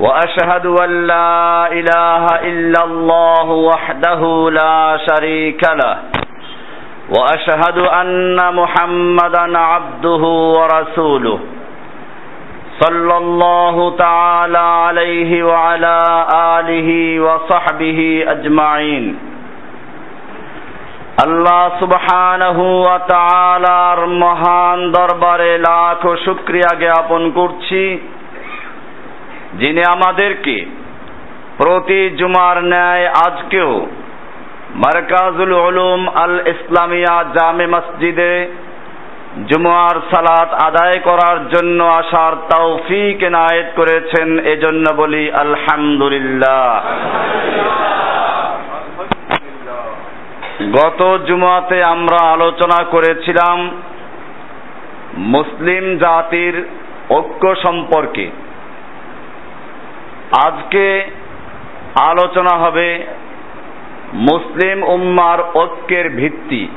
واشهد ان لا اله الا الله وحده لا شريك له واشهد ان محمدا عبده ورسوله صلى الله تعالى عليه وعلى اله وصحبه اجمعين আল্লাহ সুবহানাহু ওয়া তাআলার মহান দরবারে লাখ শুকরিয়া জ্ঞাপন করছি যিনি আমাদেরকে প্রতি জুমার ন্যায় আজকেও মারকাজুল উলুম আল ইসলামিয়া জামে মসজিদে জুমার সালাত আদায় করার জন্য আসার তৌফিক এনায়েত করেছেন, এজন্য বলি আলহামদুলিল্লাহ। গত জুমাতে আমরা আলোচনা করেছিলাম মুসলিম জাতির ঐক্য সম্পর্কে। আজকে আলোচনা হবে মুসলিম উম্মার ঐক্যের ভিত্তি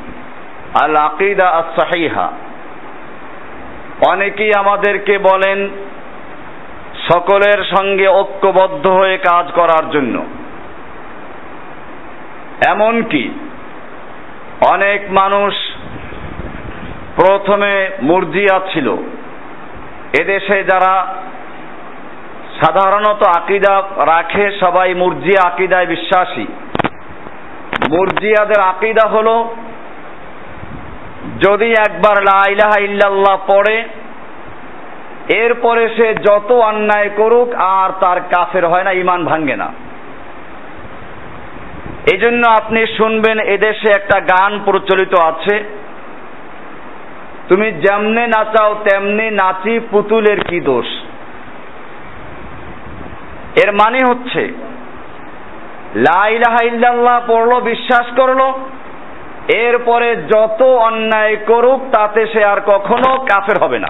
আল আকিদা সাহিহা অনেকেই আমাদেরকে বলেন, সকলের সঙ্গে ঐক্যবদ্ধ হয়ে কাজ করার জন্য। এমনকি অনেক মানুষ প্রথমে মুরজিয়া ছিল। এদেশে যারা সাধারণত আকিদা রাখে সবাই মুরজিয়া আকিদায় বিশ্বাসী। মুরজিয়াদের আকিদা হলো, যদি একবার লাইলাহা ইল্লাল্লাহ পড়ে, এরপরে সে যত অন্যায় করুক আর তার কাফের হয় না ইমান ভাঙ্গে না। এই জন্য আপনি শুনবেন এদেশে একটা গান প্রচলিত আছে, তুমি যেমনে নাচাও তেমনি নাচি পুতুলের কি দোষ? এর মানে হচ্ছে লাইলাহা ইল্লাল্লাহ পড়ল, বিশ্বাস করল, এরপরে যত অন্যায় করুক, তাতে সে আর কখনো কাফের হবে না।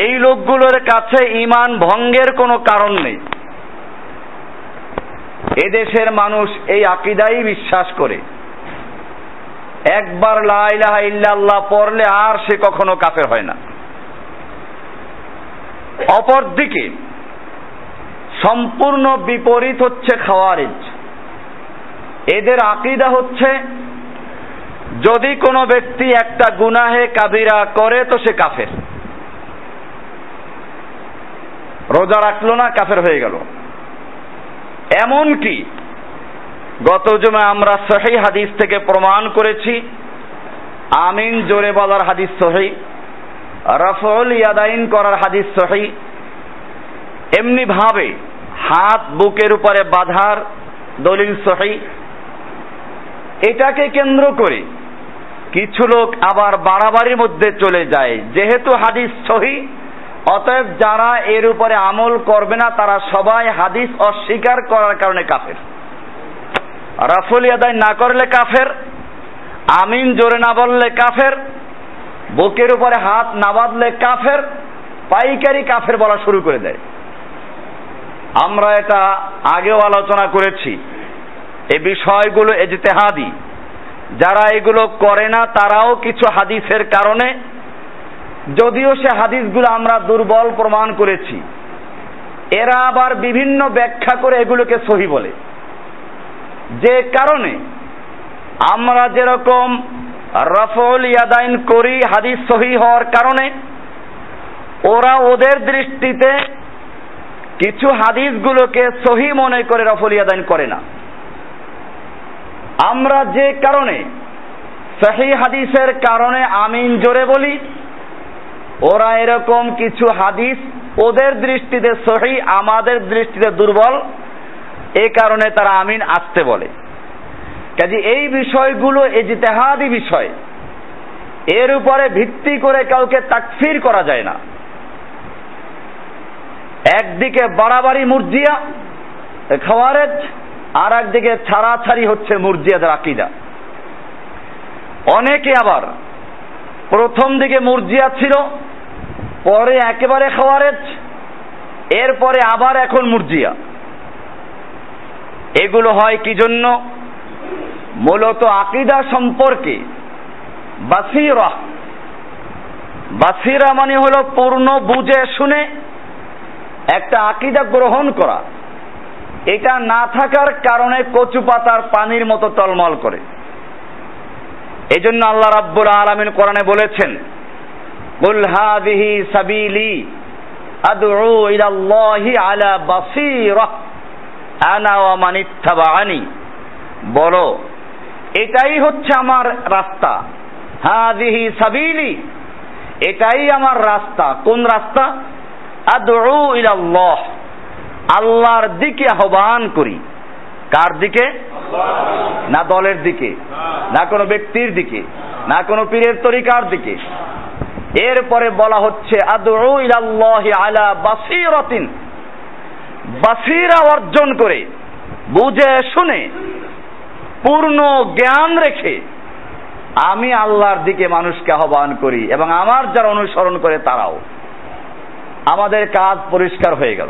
এই লোকগুলোর কাছে ইমান ভঙ্গের কোনো কারণ নেই। এদেশের মানুষ এই আকিদাই বিশ্বাস করে। একবার লাইলাহা ইল্লাল্লাহ পড়লে আর সে কখনো কাফের হয় না। অপরদিকে সম্পূর্ণ বিপরীত হচ্ছে খাওয়ারিজ। এদের আকিদা হচ্ছে, যদি কোনো ব্যক্তি একটা গুনাহে কাবিরা করে তো সে কাফের। রোজা রাখল না, কাফের হয়ে গেল। এমন কি গত জমে আমরা সহি হাদিস থেকে প্রমাণ করেছি, আমিন জোরে বলার হাদিস সহি রফল ইয়াদাইন করার হাদিস সহি। এমনি ভাবে হাত বুকের উপরে বাঁধার দলিল সহি। এটাকে কেন্দ্র করে কিছু লোক আবার বাড়াবাড়ির মধ্যে চলে যায়। যেহেতু হাদিস সহি, অতএব যারা এর উপরে আমল করবে না, তারা সবাই হাদিস অস্বীকার করার কারণে কাফের। রাফুল আদায় না করলে কাফের, আমিন জোরে না বললে কাফের বুকের উপরে হাত না বাঁধলে কাফের, পাইকারি কাফের বলা শুরু করে দেয়। আমরা এটা আগেও আলোচনা করেছি। এই বিষয়গুলো এজতেহাদি যারা এগুলো করে না, তারাও কিছু হাদিসের কারণে, যদিও সে হাদিসগুলো আমরা দুর্বল প্রমাণ করেছি, এরা আবার বিভিন্ন ব্যাখ্যা করে এগুলোকে সহি বলে। যে কারণে আমরা যেরকম রফল ইয়াদাইন করি হাদিস সহি হওয়ার কারণে ওরা ওদের দৃষ্টিতে কিছু হাদিসগুলোকে সহি মনে করে রফল ইয়াদাইন করে না। আমরা যে কারণে সহি হাদিসের কারণে আমিন জোরে বলি, ওরা এরকম কিছু হাদিস ওদের দৃষ্টিতে সহি, আমাদের দৃষ্টিতে দুর্বল, এ কারণে তারা আমিন আসতে বলে। কাজে এই বিষয়গুলো এজতেহাদি বিষয়। এর উপরে ভিত্তি করে কাউকে তাকফির করা যায় না। একদিকে বাড়াবাড়ি মুরজিয়া, খাওয়ারেজ আর একদিকে ছাড়াছাড়ি হচ্ছে মুরজিয়াদের আকিদা। অনেকে আবার প্রথম দিকে মুরজিয়া ছিল, পরে একেবারে খাওয়ারেজ, এরপরে আবার এখন মুরজিয়া। এগুলো হয় কি জন্য? মূলত আকিদা সম্পর্কে বাসিরা বাসিরা মানে হলো পূর্ণ বুঝে শুনে একটা আকিদা গ্রহণ করা। এটা না থাকার কারণে কচু পাতার পানির মতো টলমল করে। এই জন্য আল্লাহ রাব্বুল আলামিন কোরআনে বলেছেন, কুল হাদিহি সাবিলি আদউ ইলাল্লাহি আলা বাসীরা, আনা ওয়া মান ইত্তাবাআনি বলো এটাই হচ্ছে আমার রাস্তা। হাদিহি সাবিলি। এটাই আমার রাস্তা। কোন রাস্তা? আদউ ইলাল্লাহ। আল্লাহর দিকে আহ্বান করি। কার দিকে? না দলের দিকে, না কোনো ব্যক্তির দিকে, না কোনো পীরের তরিকার দিকে। এরপরে বলা হচ্ছে আদউ ইলাল্লাহি আলা বাসীরাতিন। বাসিরা অর্জন করে, বুঝে শুনে পূর্ণ জ্ঞান রেখে আমি আল্লাহর দিকে মানুষকে আহ্বান করি এবং আমার যারা অনুসরণ করে তারাও। আমাদের কাজ পরিষ্কার হয়ে গেল।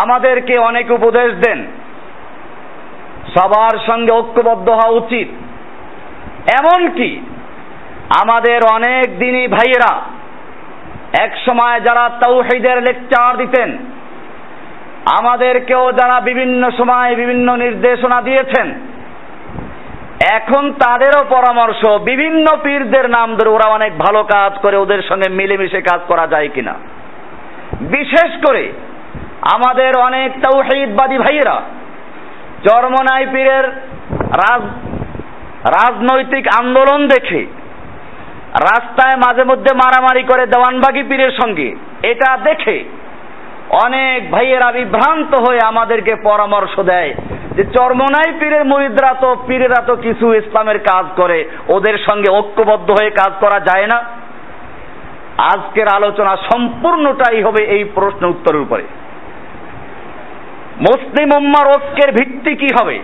আমাদেরকে অনেক উপদেশ দেন। সবার সঙ্গে ঐক্যবদ্ধ হওয়া উচিত। এমনকি আমাদের অনেক দিনই ভাইয়েরা, এক সময় যারা তৌহিদের লেকচার দিতেন আমাদেরকেও যারা বিভিন্ন সময় বিভিন্ন নির্দেশনা দিয়েছেন, এখন তাদেরও পরামর্শ, বিভিন্ন পীরদের নাম ধরে ওরা অনেক ভালো কাজ করে ওদের সঙ্গে মিলেমিশে কাজ করা যায় কিনা। বিশেষ করে আমাদের অনেক তৌহিদবাদী ভাইয়েরা চরমনাই পীরের রাজ, রাজনৈতিক আন্দোলন দেখে রাস্তায় মাঝে মধ্যে মারামারি করে দেওয়ানবাগি পীরের সঙ্গে, এটা দেখে অনেক ভাইয়েরা বিভ্রান্ত হয়ে আমাদেরকে পরামর্শ দেয় যে চরমনাই পীরের মুরিদরা তো, পীরেরা তো কিছু ইসলামের কাজ করে, ওদের সঙ্গে ঐক্যবদ্ধ হয়ে কাজ করা যায় না। আজকের আলোচনা সম্পূর্ণটাই হবে এই প্রশ্ন উত্তরের উপরে। মুসলিম উম্মার ঐক্যের ভিত্তি কি হবে?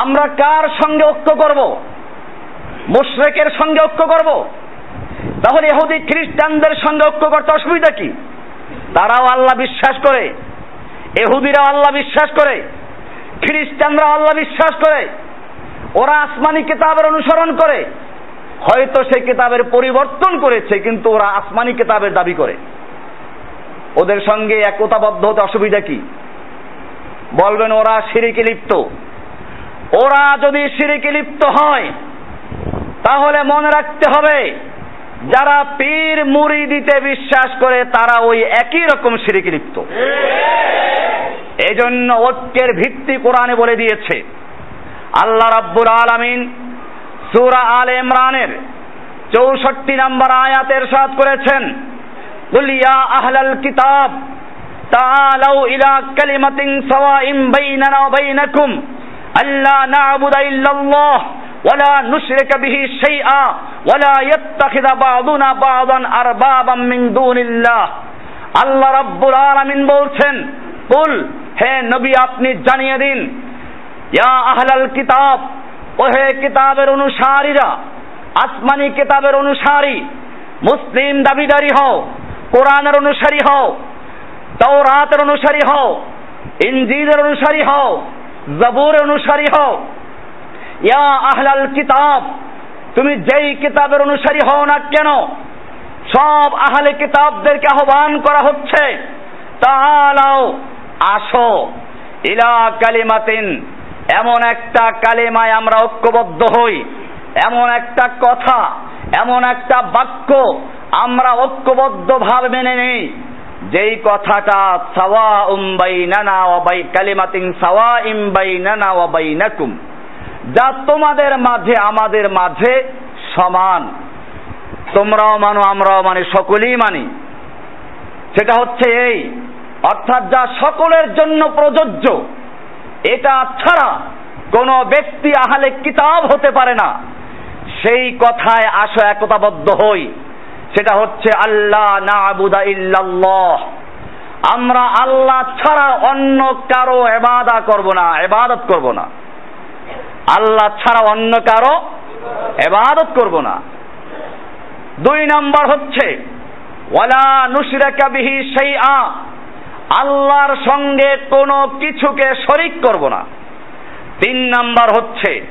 আমরা কার সঙ্গে ঐক্য করব? মুশরেকের সঙ্গে ঐক্য করব? তাহলে এহুদি খ্রিস্টানদের সঙ্গে ঐক্য করতে অসুবিধা কি? তারাও আল্লাহ বিশ্বাস করে, এহুদিরাও আল্লাহ বিশ্বাস করে খ্রিস্টানরা আল্লাহ বিশ্বাস করে, ওরা আসমানি কিতাবের অনুসরণ করে। হয়তো সেই কিতাবের পরিবর্তন করেছে, কিন্তু ওরা আসমানি কিতাবের দাবি করে। ওদের সঙ্গে একতাবদ্ধ হতে অসুবিধা কি? বলবেন, ওরা সিরিকে লিপ্ত। ওরা যদি সিরিকে লিপ্ত হয়, তাহলে মনে রাখতে হবে যারা পীর মুড়ি দিতে বিশ্বাস করে তারা ওই একই রকম সিরিকে লিপ্ত এজন্য ঐক্যের ভিত্তি কোরআনে বলে দিয়েছে আল্লাহ রাব্বুর আলামিন সূরা আল ইমরানের চৌষট্টি নম্বর আয়াতের সাথ করেছেন قل يا أهل الكتاب تعالوا إلى كلمة سواء بيننا وبينكم ألا نعبد إلا الله ওয়ালা নুশরিকা বিহি শাইআ ওয়ালা ইত্তাখিযা বা'দুনা বা'দান আরবাবাম মিন দুনিল্লাহ আল্লাহ রাব্বুল আলামিন বলছেন, কুল, হে নবী, আপনি জানিয়ে দিন, ইয়া আহলাল কিতাব ও হে কিতাবের অনুসারীরা, আসমানি কিতাবের অনুসারী, মুসলিম দাবিদারি হও, কোরআনের অনুসারী হও, তাওরাতের অনুসারী হও ইঞ্জিনের অনুসারী হও জবুর অনুসারী হও ইয়া আহলাল কিতাব, তুমি যেই কিতাবের অনুসারী হও না কেন? সব আহলে কিতাবদেরকে আহ্বান করা হচ্ছে, তাহলাও আসো ইলা কালিমাতিন, এমন একটা কালিমায় আমরা ঐক্যবদ্ধ হই, এমন একটা কথা, এমন একটা বাক্য আমরা ঐক্যবদ্ধ ভাবে মেনে নেই। যেই কথাটা সাওয়া উম্বাই নানা ওবাই কালিমাতিন সাওয়া ইমবাই নানা ওবাই নাকুম যা তোমাদের মাঝে, আমাদের মাঝে সমান। তোমরাও মানো, আমরাও মানি, সকলেই মানি। সেটা হচ্ছে এই, অর্থাৎ যা সকলের জন্য প্রযোজ্য, এটা ছাড়া কোন ব্যক্তি আহালে কিতাব হতে পারে না। সেই কথায় আসো, একতাবদ্ধ হই। সেটা হচ্ছে আল্লাহ না আবুদা ইল্লাল্লাহ। আমরা আল্লাহ ছাড়া অন্য কারও এবাদা করব না এবাদত করব না। আল্লাহ ছাড়া অন্য কারও এবাদত করব না। দুই নাম্বার হচ্ছে, ওয়ালা নুশরাকা বিহি শাইআ। আল্লাহর সঙ্গে কোনো কিছুকে শরিক করব না। তিন নাম্বার হচ্ছে,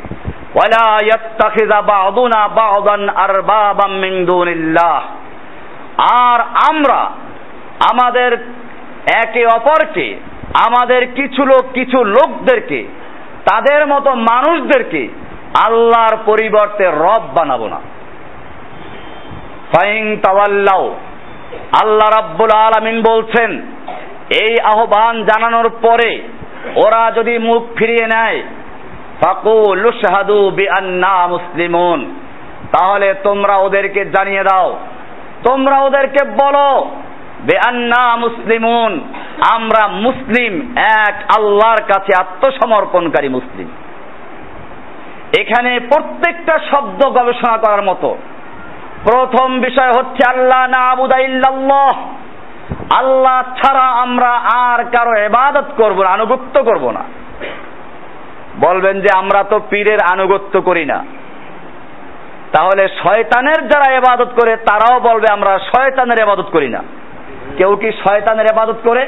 ওয়ালা ইয়াত্তাখিযা বা'দুনা বা'দান আরবাবাম মিন দুনিল্লাহ। আর আমরা আমাদের একে অপরকে, আমাদের কিছু লোক, কিছু লোকদেরকে তাদের মতো মানুষদেরকে আল্লাহর পরিবর্তে রব বানাবো না। ফাইং তাওয়াল্লাও আল্লাহ রাব্বুল আলামিন বলছেন, এই আহ্বান জানানোর পরে ওরা যদি মুখ ফিরিয়ে নেয়, ফাকুল শাহাদু বিআন্না মুসলিমুন। তাহলে তোমরা ওদেরকে জানিয়ে দাও, তোমরা ওদেরকে বলো বেআন্না মুসলিমুন, আমরা মুসলিম, এক আল্লাহর কাছে আত্মসমর্পণকারী মুসলিম। এখানে প্রত্যেকটা শব্দ গবেষণা করার মতো। প্রথম বিষয় হচ্ছে আল্লাহ না আবুদা আল্লাহ ছাড়া আমরা আর কারও এবাদত করব না, আনুগত্য করব না। বলবেন যে আমরা তো পীরের আনুগত্য করি না। তাহলে শয়তানের যারা এবাদত করে, তারাও বলবে আমরা শয়তানের এবাদত করি না। কেউ কি শয়তানের এবাদত করে?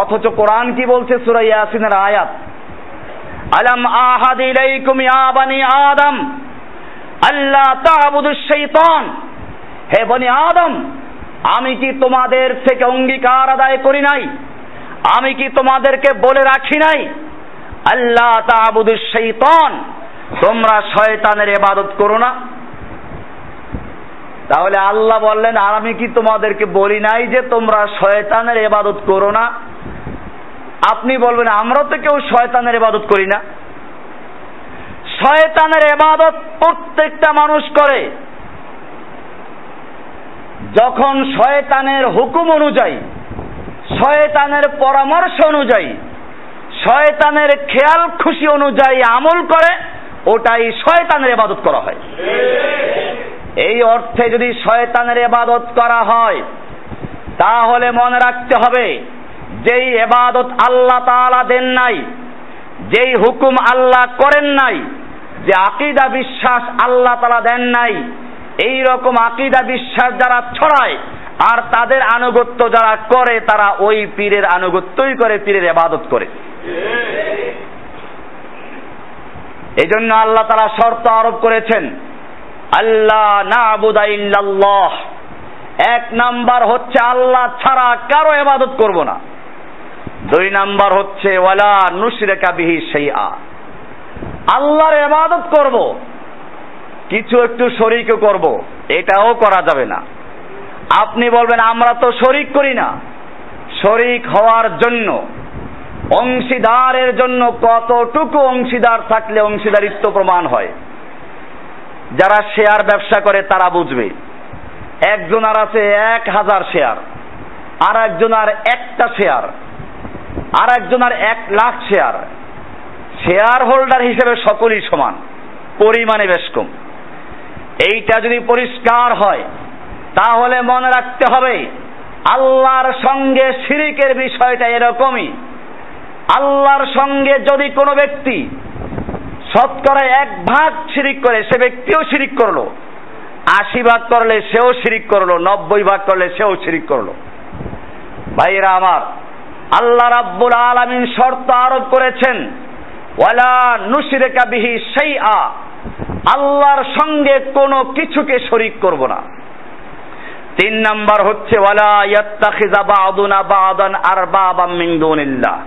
অথচ কোরআন কি বলছে? সূরা ইয়াসিনের আয়াত, আলাম আহাদ ইলাইকুম ইয়া বানি আদম আল্লাহ তা'বুদুশ শাইতান হে বনি আদম, আমি কি তোমাদের থেকে অঙ্গীকার আদায় করি নাই? আমি কি তোমাদেরকে বলে রাখি নাই? আল্লাহ তা'বুদুশ শাইতান তোমরা শয়তানের ইবাদত করো না। তাহলে আল্লাহ বললেন, আর আমি কি তোমাদেরকে বলি নাই যে তোমরা শয়তানের ইবাদত করো না? আপনি বলবেন আমরা তো কেউ শয়তানের ইবাদত করি না। শয়তানের এবাদত প্রত্যেকটা মানুষ করে। যখন শয়তানের হুকুম অনুযায়ী, শয়তানের পরামর্শ অনুযায়ী, শয়তানের খেয়াল খুশি অনুযায়ী আমল করে, ওটাই শয়তানের এবাদত করা হয়। এই অর্থে যদি শয়তানের এবাদত করা হয় তাহলে মনে রাখতে হবে যেই এবাদত আল্লাহ তাআলা দেন নাই যেই হুকুম আল্লাহ করেন নাই যে আকিদা বিশ্বাস আল্লাহ তালা দেন নাই এই রকম আকিদা বিশ্বাস যারা ছড়ায় আর তাদের আনুগত্য যারা করে তারা ওই পীরের আনুগত্যই করে পীরের এবাদত করে। এই জন্য আল্লাহ তারা শর্ত আরোপ করেছেন আল্লাহ না ইল্লাল্লাহ। এক নাম্বার হচ্ছে আল্লাহ ছাড়া কারও এবাদত করব না। দুই নাম্বার হচ্ছে ওয়ালা নুশরিকা বিহি শাইআ। আল্লাহর এবাদত করব, কিছু একটু শরিকও করব, এটাও করা যাবে না। আপনি বলবেন, আমরা তো শরিক করি না। শরিক হওয়ার জন্য, অংশীদারের জন্য কতটুকু অংশীদার থাকলে অংশীদারিত্ব প্রমাণ হয়? যারা শেয়ার ব্যবসা করে তারা বুঝবে। একজন আর আছে এক হাজার শেয়ার আর একজন আর একটা শেয়ার আর একজন আর এক লাখ শেয়ার। শেয়ার হোল্ডার হিসেবে সকলেই সমান, পরিমাণে বেশ কম। এইটা যদি পরিষ্কার হয়, তাহলে মনে রাখতে হবে, আল্লাহর সঙ্গে শিরিকের বিষয়টা এরকমই। আল্লাহর সঙ্গে যদি কোনো ব্যক্তি শতকরা এক ভাগ শিরিক করে, সে ব্যক্তিও শিরিক করল। আশি ভাগ করলে সেও শিরিক করল, নব্বই ভাগ করলে সেও শিরিক করল। ভাইরা আমার, আল্লাহ রাব্বুল আলামিন শর্ত আরোপ করেছেন, ওয়ালা নুশরিকা বিহি শাইআ, আল্লাহর সঙ্গে কোনো কিছুকে শরিক করব না। তিন নাম্বার হচ্ছে, ওয়ালা ইয়াত্তাখিযা বা'দুনা বা'দান আরবাবাম মিন দুনিল্লাহ।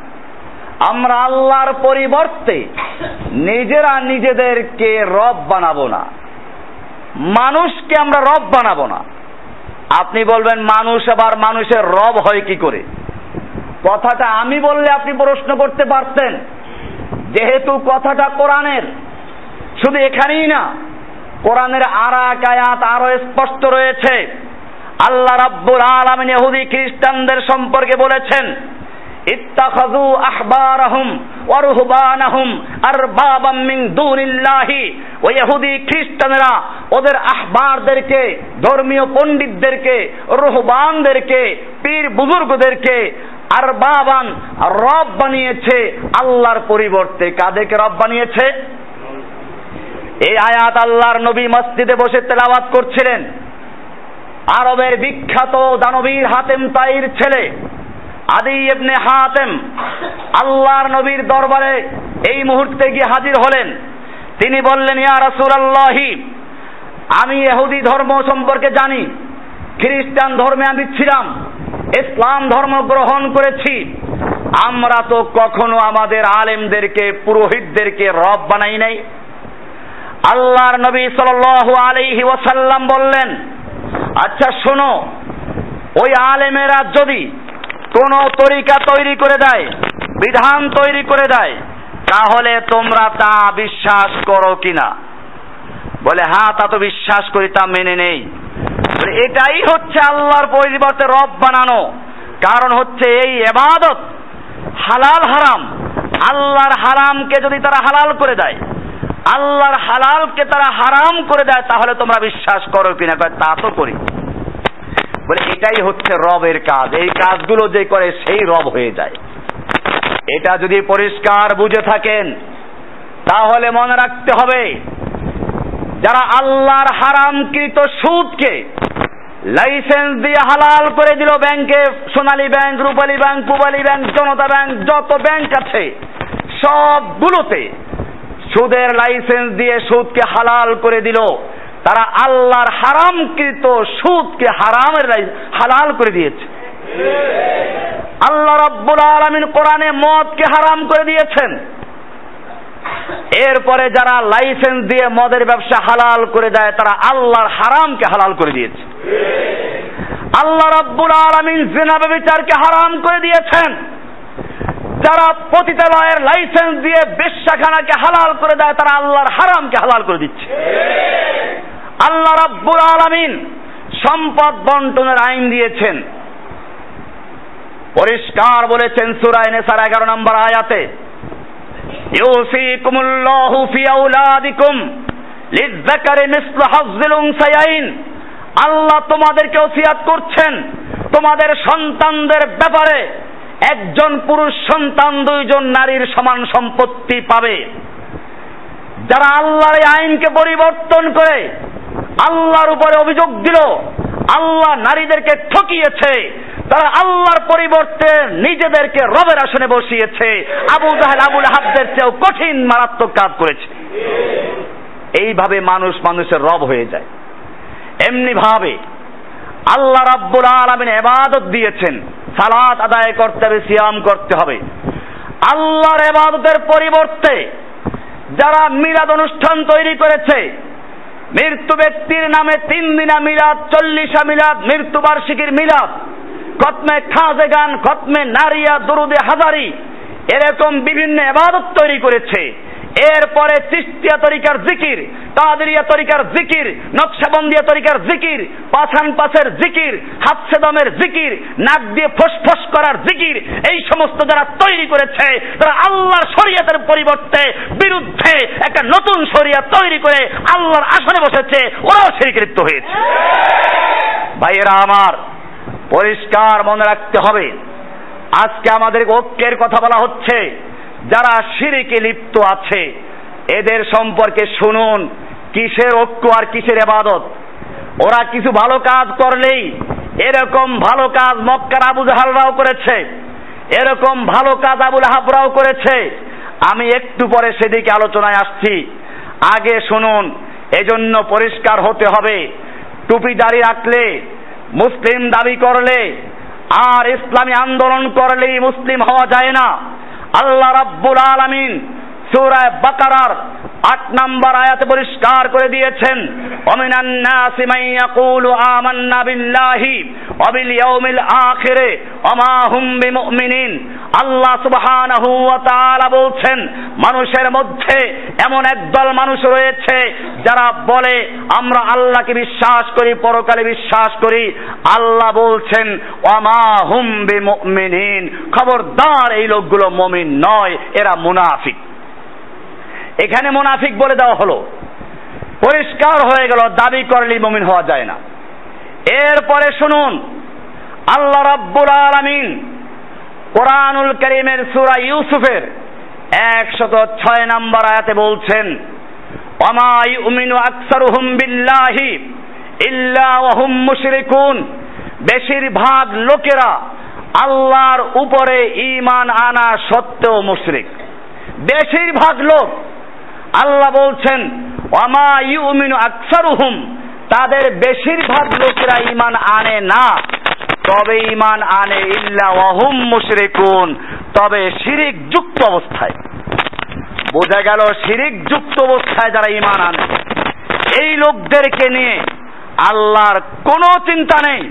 আমরা আল্লাহর পরিবর্তে নিজেরা নিজেদেরকে রব বানাবো না। মানুষকে আমরা রব বানাবো না। আপনি বলবেন, মানুষ আবার মানুষের রব হয় কি করে? কথাটা আমি বললে আপনি প্রশ্ন করতে পারতেন। যেহেতু কথাটা কোরআনের, শুধু এখানেই না, কোরআনের আর এক আয়াত আরও স্পষ্ট রয়েছে। আল্লাহ রাব্বুল আলামিন ইহুদি খ্রিস্টানদের সম্পর্কে বলেছেন ইত্তাখাযু আহবারাহুম ওয়া রুহবানাহুম আরবাবাম মিন দুনিল্লাহি। ওই ইহুদি খ্রিস্টানেরা ওদের আহবারদেরকে, ধর্মীয় পণ্ডিতদেরকে, রুহবানদেরকে, পীর বুজুর্গদেরকে আর বাবান রব বানিয়েছে, আল্লাহর পরিবর্তে। কাদেরকে রব বানিয়েছে? এই আয়াত আল্লাহর নবী মসজিদে বসে তেলাওয়াত করছিলেন। আরবের বিখ্যাত দানবীর হাতেম তাইর ছেলে আদি ইবনে হাতেম, আল্লাহর নবীর দরবারে এই মুহূর্তে গিয়ে হাজির হলেন। তিনি বললেন, ইয়া রাসূলুল্লাহি, আমি ইহুদি ধর্ম সম্পর্কে জানি, খ্রিস্টান ধর্মে আমি ছিলাম, ইসলাম ধর্ম গ্রহণ করেছি। আমরা তো কখনো আমাদের আলেমদেরকে, পুরোহিতদেরকে রব বানাই নাই। আল্লাহর নবী সাল্লাল্লাহু আলাইহি ওয়াসাল্লাম বললেন আচ্ছা শোনো, ওই আলেমেরা যদি কোন তরিকা তৈরি করে দেয়, বিধান তৈরি করে দেয়, তাহলে তোমরা তা বিশ্বাস করো কিনা? বলে হ্যাঁ তা তো বিশ্বাস করি, তা মেনে নেই। এটাই হচ্ছে আল্লাহর পরিবর্তে রব বানানো। কারণ হচ্ছে এই এবাদত হালাল হারাম। আল্লাহর হারামকে যদি তারা হালাল করে দেয়, আল্লাহর হালালকে তারা হারাম করে দেয়, তাহলে তোমরা বিশ্বাস করো কিনা? তা তো করি। বলে, এটাই হচ্ছে রবের কাজ। এই কাজগুলো যে করে, সেই রব হয়ে যায়। এটা যদি পরিষ্কার বুঝে থাকেন, তাহলে মনে রাখতে হবে, যারা আল্লাহর হারামকৃত সুদকে লাইসেন্স দিয়ে হালাল করে দিল ব্যাংকে, Sonali bank, Rupali bank, Pubali bank, Janata bank, যত ব্যাংক আছে, সবগুলোতে সুদের লাইসেন্স দিয়ে সুদকে হালাল করে দিল। তারা আল্লাহর হারামকৃত সুদকে হারামের হালাল করে দিয়েছে। আল্লাহ রাব্বুল আলামিন কোরআনে মদকে হারাম করে দিয়েছেন। এরপরে যারা লাইসেন্স দিয়ে মদের ব্যবসা হালাল করে দেয়, তারা আল্লাহর হারামকে হালাল করে দিয়েছে। আল্লাহ রাব্বুল আলামিন জিনা ব্যভিচারকে হারাম করে দিয়েছেন। যারা পতিতালয়ের লাইসেন্স দিয়ে বেশ্যাখানাকে হালাল করে দেয়, তারা আল্লাহর হারামকে হালাল করে দিচ্ছে। আল্লাহ রাব্বুল আলামিন সম্পদ বন্টনের আইন দিয়েছেন। পরিষ্কার বলেছেন সূরা নেসার 11 নম্বর আয়াতে, ইউসিকুমুল্লাহু ফি আওলাদিকুম লিযযাকারি মিসলু হাজ্জিল উনসায়াইন। আল্লাহ তোমাদেরকে ওসিয়াত করছেন, তোমাদের সন্তানদের ব্যাপারে একজন পুরুষ সন্তান, দুইজন নারীর সমান সম্পত্তি পাবে। যারা আল্লাহর আইনকে পরিবর্তন করে আল্লাহর উপরে অভিযোগ দিল। আল্লাহ নারীদেরকে ঠকিয়েছে। তারা আল্লাহর পরিবর্তে নিজেদেরকে রবের আসনে বসিয়েছে। আবু জাহেল আবুল হাবদের চেয়েও কঠিন মারাত্মক কাজ করেছে। এইভাবে মানুষ মানুষের রব হয়ে যায়। এমনি ভাবে আল্লাহ রাব্বুল আলামিন এবাদত দিয়েছেন। সালাত আদায় করতে হবে, সিয়াম করতে হবে। আল্লাহর এবাদতের পরিবর্তে যারা মিলাদ অনুষ্ঠান তৈরি করেছে মৃত্যু ব্যক্তির নামে তিন দিনা মিলাদ, চল্লিশা মিলাদ মৃত্যুবার্ষিকীর মিলাদ। খতমে খাজে গান, খতমে নারিয়া, দরুদে হাজারি। এরকম বিভিন্ন এবাদত তৈরি করেছে। এরপরে চিস্তিয়া তরিকার জিকির, কাদেরিয়া তরিকার জিকির, নকশাবন্দিয়া তরিকার জিকির, পাছান পাশের জিকির হাতসে দমের জিকির, নাক দিয়ে ফসফস করার জিকির, এই সমস্ত যারা তৈরি করেছে, তারা আল্লাহর শরীয়তের পরিবর্তে বিরুদ্ধে একটা নতুন শরিয়া তৈরি করে আল্লাহর আসনে বসেছে, ওরাও স্বীকৃত হয়েছে। ভাইয়েরা আমার, পরিষ্কার মনে রাখতে হবে। আজকে আমাদের ঐক্যের কথা বলা হচ্ছে। যারা সিরিকে লিপ্ত আছে, এদের সম্পর্কে শুনুন, কিসের ঐক্য আর কিসের এবাদত? ওরা কিছু ভালো কাজ করলেই এরকম ভালো কাজ মক্কার আবু জাহালরাও করেছে, এরকম ভালো কাজ আবুল হাবরাও করেছে। আমি একটু পরে সেদিকে আলোচনায় আসছি। আগে শুনুন, এজন্য পরিষ্কার হতে হবে, টুপি দাড়ি রাখলে, মুসলিম দাবি করলে, আর ইসলামী আন্দোলন করলেই মুসলিম হওয়া যায় না। আল্লাহ রাব্বুল আলামিন সূরা বাকারার আট নাম্বার আয়াতে পরিষ্কার করে দিয়েছেন। অমিনান নাসি মান ইয়াকুলু আমান্না বিল্লাহি অবিল ইয়াউমিল আখিরে ওমা হুম বিমুমিনিন। আল্লাহ সুবহানাহু ওয়া তাআলা বলছেন, মানুষের মধ্যে এমন একদল মানুষ রয়েছে যারা বলে, আমরা আল্লাহকে বিশ্বাস করি, পরকালে বিশ্বাস করি। আল্লাহ বলছেন ওমা হুম বিমুমিনিন। খবরদার এই লোকগুলো মুমিন নয়, এরা মুনাফিক। এখানে মুনাফিক বলে দেওয়া হলো। পরিষ্কার হয়ে গেল, দাবি করলেই মমিন হওয়া যায় না। এরপরে শুনুন, আল্লাহ রাব্বুল আলামিন কোরআনুল করিমের সূরা ইউসুফের একশত ছয় নম্বর আয়াতে বলছেন, ওমা ইউমিনু আকসারুহুম বিল্লাহি ইল্লা মুশরিকুন। বেশিরভাগ লোকেরা আল্লাহর উপরে ঈমান আনা সত্ত্বেও মুশরিক। বেশিরভাগ লোক আল্লাহ বলছেন ওমা ইউমিনু আকসারুহুম। তাদের বেশিরভাগ লোকেরা ইমান আনে না। তবে ইমান আনে ইল্লা ওয়াহুম মুশরিকুন। তবে শিরিক যুক্ত অবস্থায়। বোঝা গেল শিরিক যুক্ত অবস্থায় যারা ইমান আনে। এই লোকদেরকে নিয়ে আল্লাহর কোনো চিন্তা নেই।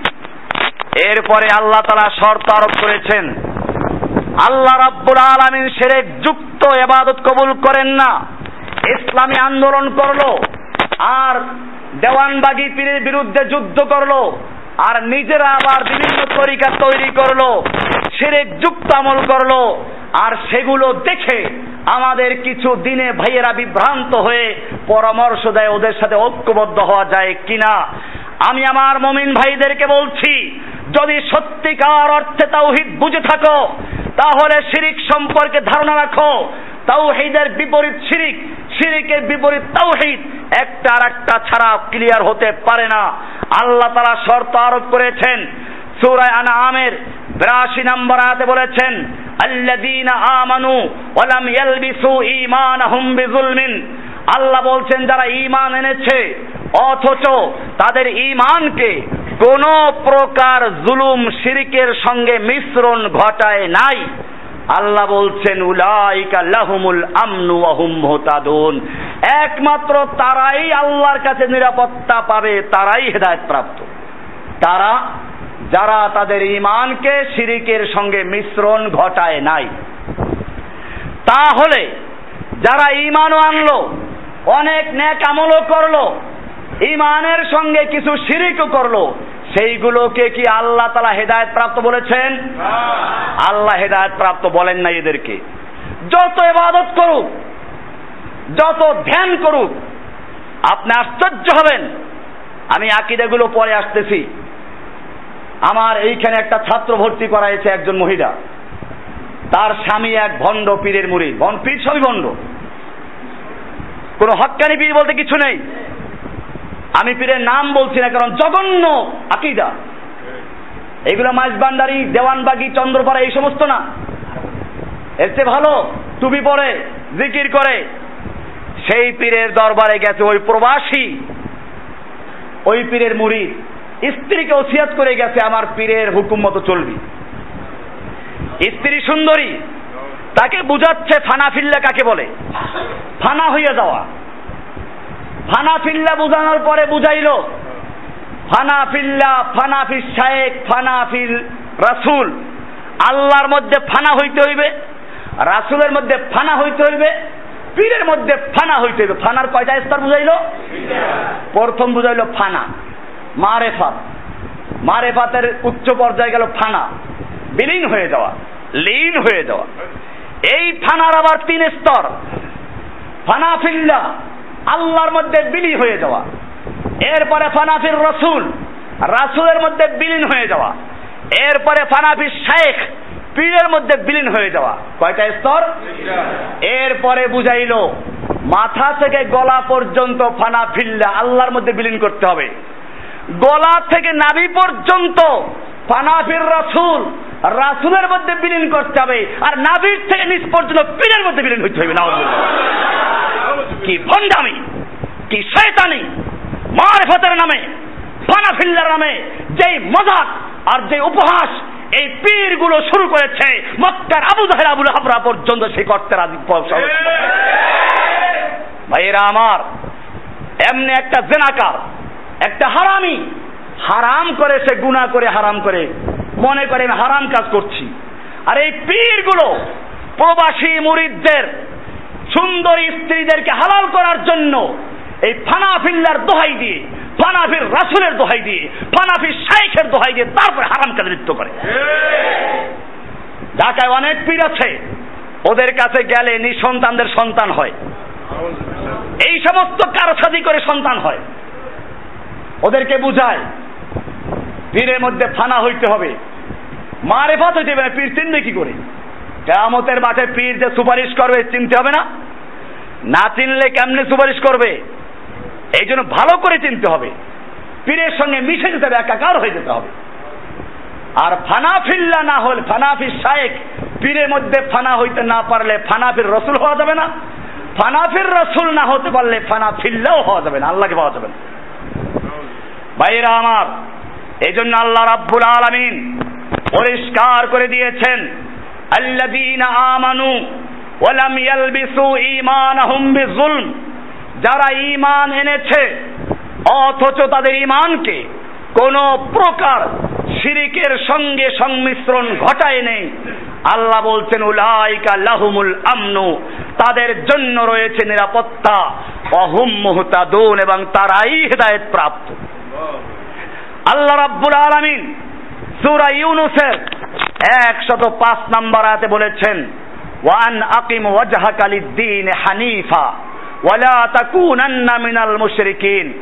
এরপরে আল্লাহ তারা শর্ত আরোপ করেছেন, আল্লাহ রাব্বুল আলামিন শিরিক যুক্ত এবাদত কবুল করেন না। ইসলামী আন্দোলন করল, আর দেওয়ানবাগি পীরের বিরুদ্ধে যুদ্ধ করল, আর নিজেরা আবার বিভিন্ন তরিকা তৈরি করল সেরেক যুক্ত আমল করল, আর সেগুলো দেখে আমাদের কিছু দিনে ভাইয়েরা বিভ্রান্ত হয়ে পরামর্শ দেয় ওদের সাথে ঐক্যবদ্ধ হওয়া যায় কিনা। আমি আমার মমিন ভাইদেরকে বলছি, যদি সত্যিকার অর্থে তাওহিদ বুঝে থাকো, তাহলে শিরিক সম্পর্কে ধারণা রাখো তাওহিদের বিপরীত শিরিক, শিরিকের বিপরীত তাওহিদ, একটা আর একটা ছাড়া ক্লিয়ার হতে পারে না। আল্লাহ তারা শর্ত আরোপ করেছেন সূরায় আনআমের 82 নম্বর আয়াতে বলেছেন, আল্লাযীনা আমানু ওয়া লাম ইয়ালবিসু ঈমানাহুম বিযুলমিন। আল্লাহ বলছেন, যারা ঈমান এনেছে, অথচ তাদের ঈমানকে কোন প্রকার জুলুম, শিরিকের সঙ্গে মিশ্রণ ঘটায় নাই। আল্লাহ বলছেন, উলাইকা লাহুমুল আমনু ওয়া হুম মুহতাদুন। একমাত্র তারাই আল্লাহর কাছে নিরাপত্তা পাবে, তারাই হেদায়েত প্রাপ্ত। তারা, যারা তাদের ইমানকে শিরিকের সঙ্গে মিশ্রণ ঘটায় নাই। তাহলে, যারা ইমানও আনলো, অনেক ন্যাক আমলও করল ইমানের সঙ্গে কিছু শিরিকও করল সেইগুলোকে কি আল্লাহ তালা হেদায়ত প্রাপ্ত বলেছেন? আল্লাহ হেদায়ত প্রাপ্ত বলেন না এদেরকে। যত এবাদত করুক যত ধ্যান করুক আপনি আশ্চর্য হবেন। আমি আকিদাগুলো পরে আসতেছি। আমার এইখানে একটা ছাত্র ভর্তি করাইছে একজন মহিলা। তার স্বামী এক ভণ্ড পীরের মুড়ি। ভন পীর সবই ভণ্ড। কোন হক্কানি পীর বলতে কিছু নেই। আমি পীরের নাম বলছি না, কারণ জঘন্য আকিদা। এগুলো মাইজবান্ডারি দেওয়ানবাগি, চন্দ্রপাড়া, এই সমস্ত না। এর চেয়ে ভালো, টুপি পরে, জিকির করে। সেই পীরের দরবারে গেছে ওই প্রবাসী, ওই পীরের মুড়ি স্ত্রীকে ওসিয়াত করে গেছে আমার পীরের হুকুম মতো চলবি। স্ত্রী সুন্দরী, তাকে বুঝাচ্ছে ফানা ফিল্লা কাকে বলে? ফানা হইয়া যাওয়া। ফানা ফিল্লা বুঝানোর পরে বুঝাইল, ফানা ফিল্লা ফানাফি শায়েক ফানাফিল রাসুল। আল্লাহর মধ্যে ফানা হইতে হইবে, রাসুলের মধ্যে ফানা হইতে হইবে, পীরের মধ্যে ফানা হইতে হইবে। ফানার কয়টা স্তর বুঝাইল? প্রথম বুঝাইল ফানা, মারেফাত। মারেফাতের উচ্চ পর্যায়ে গেল ফানা, বিলীন হয়ে যাওয়া, লীন হয়ে যাওয়া। এই ফানার আবার তিন স্তর, ফানা ফিল্লা। আল্লাহর মধ্যে বিলীন হয়ে যাওয়া। এরপরে ফানাফির রসুল, রাসুলের মধ্যে বিলীন হয়ে যাওয়া। এরপরে ফানাফির শেখ পীরের মধ্যে বিলীন হয়ে যাওয়া। কয়টা স্তর? এরপরে বুঝাইল, মাথা থেকে গলা পর্যন্ত ফানা ফিল্লা আল্লাহর মধ্যে বিলীন করতে হবে। গলা থেকে নাভি পর্যন্ত ফানাফির রাসুল। রাসুলের মধ্যে বিলীন করতে হবে। আর নাবির থেকে নিচ পর্যন্ত পীরের মধ্যে বিলীন হইতে হবে না কি ভণ্ডামি, কি শয়তানি। মারফতের নামে, ফানাফিল্লার নামে যেই মজাক আর যে উপহাস এই পীরগুলো শুরু করেছে মক্কার আবু জাহের আবুল হাবরা পর্যন্ত, সে করতে রাজি ভাইয়েরা আমার, এমনি একটা জেনাকার, একটা হারামি হারাম করে, সে গুণা করে, হারাম করে। মনে করে আমি হারাম কাজ করছি। আর এই পীরগুলো প্রবাসী মুরিদদের, সুন্দর স্ত্রীদেরকে হালাল করার জন্য, এই ফানাফিল্লার দোহাই দিয়ে, ফানাফির রাসুলের দোহাই দিয়ে, ফানাফির শাইখের দোহাই দিয়ে তারপরে হারাম কাজ লিপ্ত করে। ঢাকায় অনেক পীর আছে, ওদের কাছে গেলে নিঃসন্তানদের সন্তান হয়। এই সমস্ত কারসাদি করে সন্তান হয়। ওদেরকে বুঝায় পীরের মধ্যে ফানা হইতে হবে। মারে ফাত হইতে হবে পীর চিনবে কি করে? কেয়ামতের মাঠে পীর যে সুপারিশ করবে, চিনতে হবে না? না চিনলে কেমনে সুপারিশ করবে? এই জন্য ভালো করে চিনতে হবে। পীরের সঙ্গে মিশে যেতে হবে, একাকার হয়ে যেতে হবে। আর ফানাফিল্লা না হলে ফানাফি শায়েক পীরের মধ্যে ফানা হইতে না পারলে ফানাফির রসুল হওয়া যাবে না। ফানাফির রসুল না হতে পারলে ফানাফিল্লাও হওয়া যাবে না, আল্লাহকে পাওয়া যাবে না। ভাইরা আমার এই জন্য আল্লাহ রাব্বুল আলামিন পরিষ্কার করে দিয়েছেন, আল্লাযীনা আমানু ওয়ালাম ইয়ালবিসু ঈমানাহুম বিযুলম। যারা ঈমান এনেছে, অথচ তাদের ঈমানকে কোন প্রকার শিরিকের সঙ্গে সংমিশ্রণ ঘটায় নেই। আল্লাহ বলছেন, উলাইকা লাহুমুল আমনু। তাদের জন্য রয়েছে নিরাপত্তা। অহুম মুহতাদুন এবং তারাই হেদায়েত প্রাপ্ত। আল্লাহ রাব্বুল আলামিন সূরা ইউনুসের 105 নম্বর আয়াতে বলেছেন, ওয়ান আকিম ওয়াজহাকা লিদ-দীন হানিফা ওয়ালা তাকুনান্না মিনাল মুশরিকিন।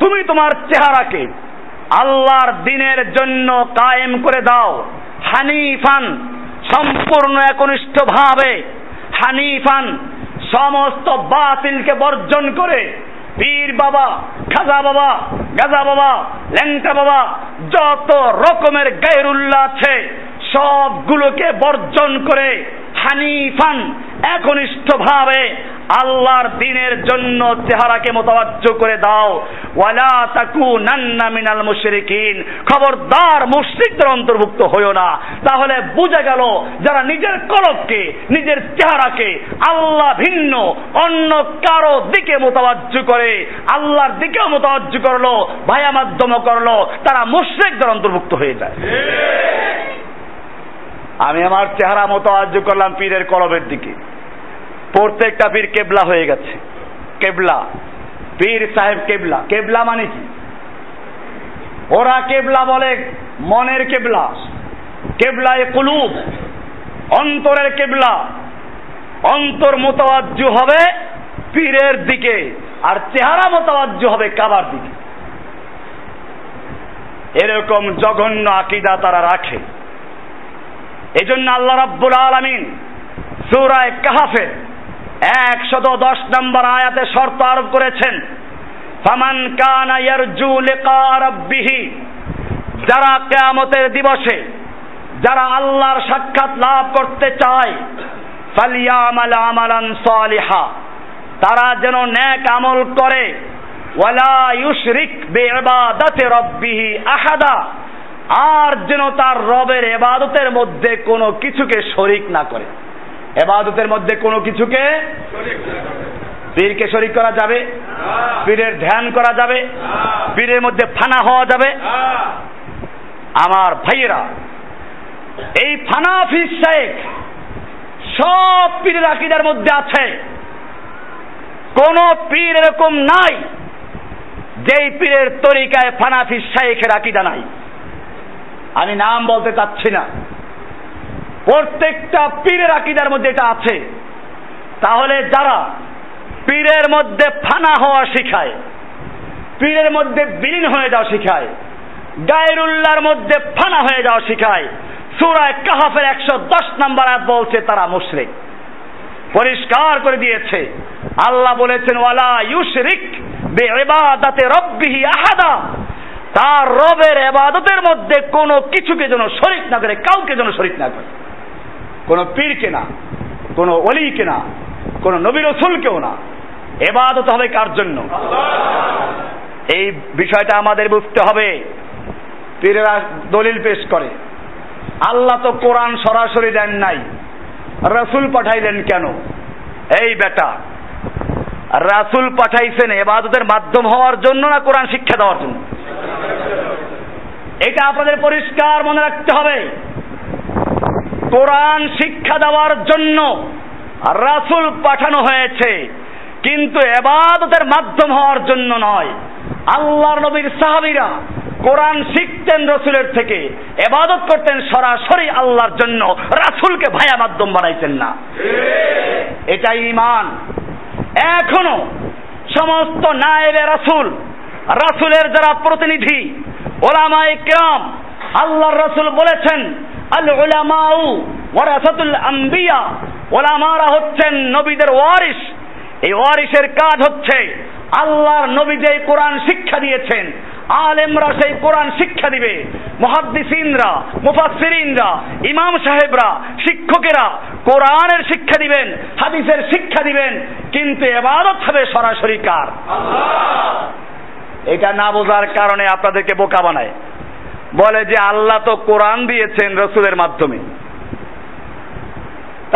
তুমি তোমার চেহারাকে আল্লাহর দিনের জন্য কায়েম করে দাও, হানিফান, সম্পূর্ণ একনিষ্ঠ ভাবে হানিফান, সমস্ত বাতিলকে বর্জন করে পীর বাবা খাজা বাবা গাজা বাবা ল্যাংটা বাবা যত রকমের গায়রুল্লাহ আছে সবগুলোকে বর্জন করে হানিফান একনিষ্ঠ ভাবে আল্লাহর দিনের জন্য চেহারাকে মোতাবাজ্য করে দাও। ওয়ালা তাকু নান্না মিনাল মুশরিকিন, খবরদার মুশরিকদের অন্তর্ভুক্ত হইও না। তাহলে বুঝে গেল যারা নিজের কলককে নিজের চেহারাকে আল্লাহ ভিন্ন, অন্য কারও দিকে মোতাবাজ্য করে। আল্লাহর দিকেও মোতাবাজ্য করল ভায়া মাধ্যম করল, তারা মুশরিকদের অন্তর্ভুক্ত হয়ে যায়। আমি আমার চেহারা মোতাবাজ্য করলাম পীরের কলবের দিকে। প্রত্যেকটা পীর কেবলা হয়ে গেছে। কেবলা। পীর সাহেব কেবলা। কেবলা মানে কি? ওরা কেবলা বলে মনের কেবলা। কেবলা এ কুলুব। অন্তরের কেবলা। অন্তর মোতাবাজ্য হবে পীরের দিকে আর চেহারা মোতাবাজ্য হবে কাবার দিকে। এরকম জঘন্য আকিদা তারা রাখে। এজন্য আল্লাহ রাব্বুল আলামিন সূরায়ে কাহাফে একশত দশ নম্বর আয়াতে শর্ত আরোপ করেছেন, ফামান কানা ইয়ারজু লিকা রাব্বিহি যারা কিয়ামতের দিবসে যারা আল্লাহর সাক্ষাৎ লাভ করতে চায়, ফালিয়ামাল আমালান সালিহা তারা যেন নেক আমল করে, ওয়ালা ইউশরিক বিইবাদাতি রাব্বিহি আহাদা আর যেন তার রবের এবাদতের মধ্যে কোনো কিছুকে শরিক না করে। এবাদতের মধ্যে কোনো কিছুকে পীরকে শরিক করা যাবে? পীরের ধ্যান করা যাবে? পীরের মধ্যে ফানা হওয়া যাবে? আমার ভাইয়েরা, এই ফানা ফিস শেখ সব পীরের আকিদার মধ্যে আছে। কোন পীর এরকম নাই, যেই পীরের তরিকায় ফানাফি শেখের আকিদা নাই। আমি নাম বলতে চাচ্ছি না। প্রত্যেকটা পীরের আকিদার মধ্যে এটা আছে। তাহলে যারা পীরের মধ্যে ফানা হওয়া শিখায়, পীরের মধ্যে বিলীন হয়ে যাওয়া শিখায়, গায়রুল্লাহর মধ্যে ফানা হয়ে যাওয়া শিখায়, সুরায় কাহাফের একশো দশ নম্বর আয়াত বলছে, তারা মুশরিক। পরিষ্কার করে দিয়েছে। আল্লাহ বলেছেন, ওয়ালা ইউশরিক বিইবাদাতি রাব্বিহি আহাদা। তার রবের এবাদতের মধ্যে কোনো কিছুকে যেন শরিক না করে, কাউকে যেন শরিক না করে। কোনো পীরকে না, কোনো অলিকে না, কোনো নবী রসুলকেও না। এবাদত হবে কার জন্য? এই বিষয়টা আমাদের বুঝতে হবে। পীরেরা দলিল পেশ করে। আল্লাহ তো কোরআন সরাসরি দেন নাই। রাসুল পাঠাইলেন কেন? এই বেটা রাসুল পাঠাইছেন এবাদতের মাধ্যম হওয়ার জন্য না কোরআন শিক্ষা দেওয়ার জন্য? এটা আপনাদের পরিষ্কার মনে রাখতে হবে। কোরআন শিক্ষা দেওয়ার জন্য রাসুল পাঠানো হয়েছে কিন্তু এবাদতের মাধ্যম হওয়ার জন্য নয়। আল্লাহর নবীর সাহাবিরা কোরআন শিখতেন রসুলের থেকে এবাদত করতেন সরাসরি আল্লাহর জন্য রাসুলকে ভায়া মাধ্যম বানাইতেন না। এটাই ইমান এখনও সমস্ত নায়েবে রাসুল, রাসুলের যারা প্রতিনিধি, ওলামায়ে কেরাম, আল্লাহর রাসুল বলেছেন আল ওলামাউ ওয়ারাসাতুল আম্বিয়া, ওলামারা হচ্ছেন নবীদের ওয়ারিস এই ওয়ারিসের কাজ হচ্ছে আল্লাহর নবী যে কোরআন শিক্ষা দিয়েছেন আলেমরা সেই কোরআন শিক্ষা দিবে। মুহাদ্দিসিনরা, মুফাসসিরিনরা, ইমাম সাহেবরা, শিক্ষকেরা কোরআনের শিক্ষা দিবেন, হাদিসের শিক্ষা দিবেন, কিন্তু এবাদত হবে সরাসরি কার? এটা না বোঝার কারণে আপনাদেরকে বোকা বানায়। বলে যে আল্লাহ তো কোরআন দিয়েছেন রসুলের মাধ্যমে।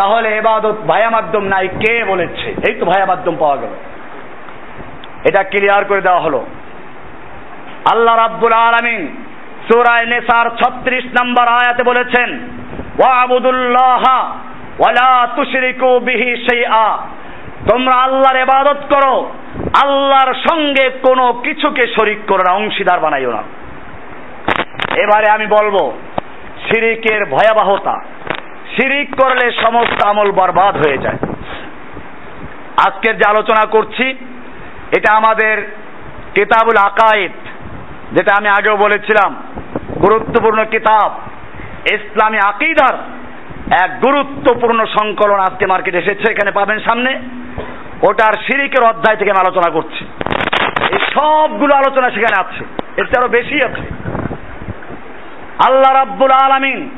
তাহলে এবাদত ভায়া মাধ্যম নাই, কে বলেছে? এই তো ভায়া মাধ্যম পাওয়া গেল। এটা ক্লিয়ার করে দেওয়া হলো। আল্লাহ রাব্বুল আলামিন সূরায়ে নেসার 36 নম্বর আয়াতে বলেছেন, ওয়াবুদুল্লাহ ওয়ালা তুশরিকু বিহি শাইআ। তোমরা আল্লাহর ইবাদত করো, আল্লাহর সঙ্গে কোনো কিছুকে শরিক করো না অংশীদার বানাইও না। এবারে আমি বলব, শিরিকের ভয়াবহতা, শিরিক করলে সমস্ত আমল বরবাদ হয়ে যায়। আজকের যে আলোচনা করছি, এটা আমাদের কিতাবুল আকায়েদ যেটা আমি আগেও বলেছিলাম, গুরুত্বপূর্ণ কিতাব, ইসলামী আকিদার এক গুরুত্বপূর্ণ সংকলন আজকে মার্কেট এসেছে, এখানে পাবেন সামনে। ওটার শিরিকের অধ্যায় থেকে আমি আলোচনা করছি। এই সবগুলো আলোচনা সেখানে আছে এর আরও বেশি আছে। আল্লাহ রাব্বুল আলামিন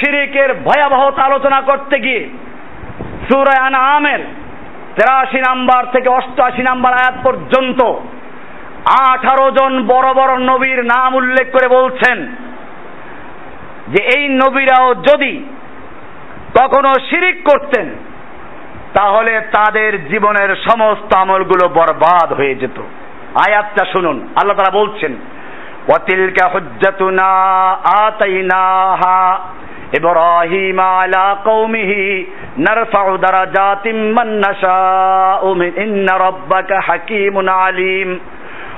শিরিকের ভয়াবহতা আলোচনা করতে গিয়ে সুরায় আনআমের তেরাশি নাম্বার থেকে অষ্টআশি নাম্বার আয়াত পর্যন্ত আঠারো জন বড় বড় নবীর নাম উল্লেখ করে বলছেন যে এই নবীরাও যদি কখনো শিরিক করতেন তাহলে তাদের জীবনের সমস্ত আমলগুলো বরবাদ হয়ে যেত আয়াতটা শুনুন আল্লাহ তারা বলছেন وتلك حجتنا آتيناها إبراهيم على قومه نرفع درجات من نشاء من إن ربك حكيم عليم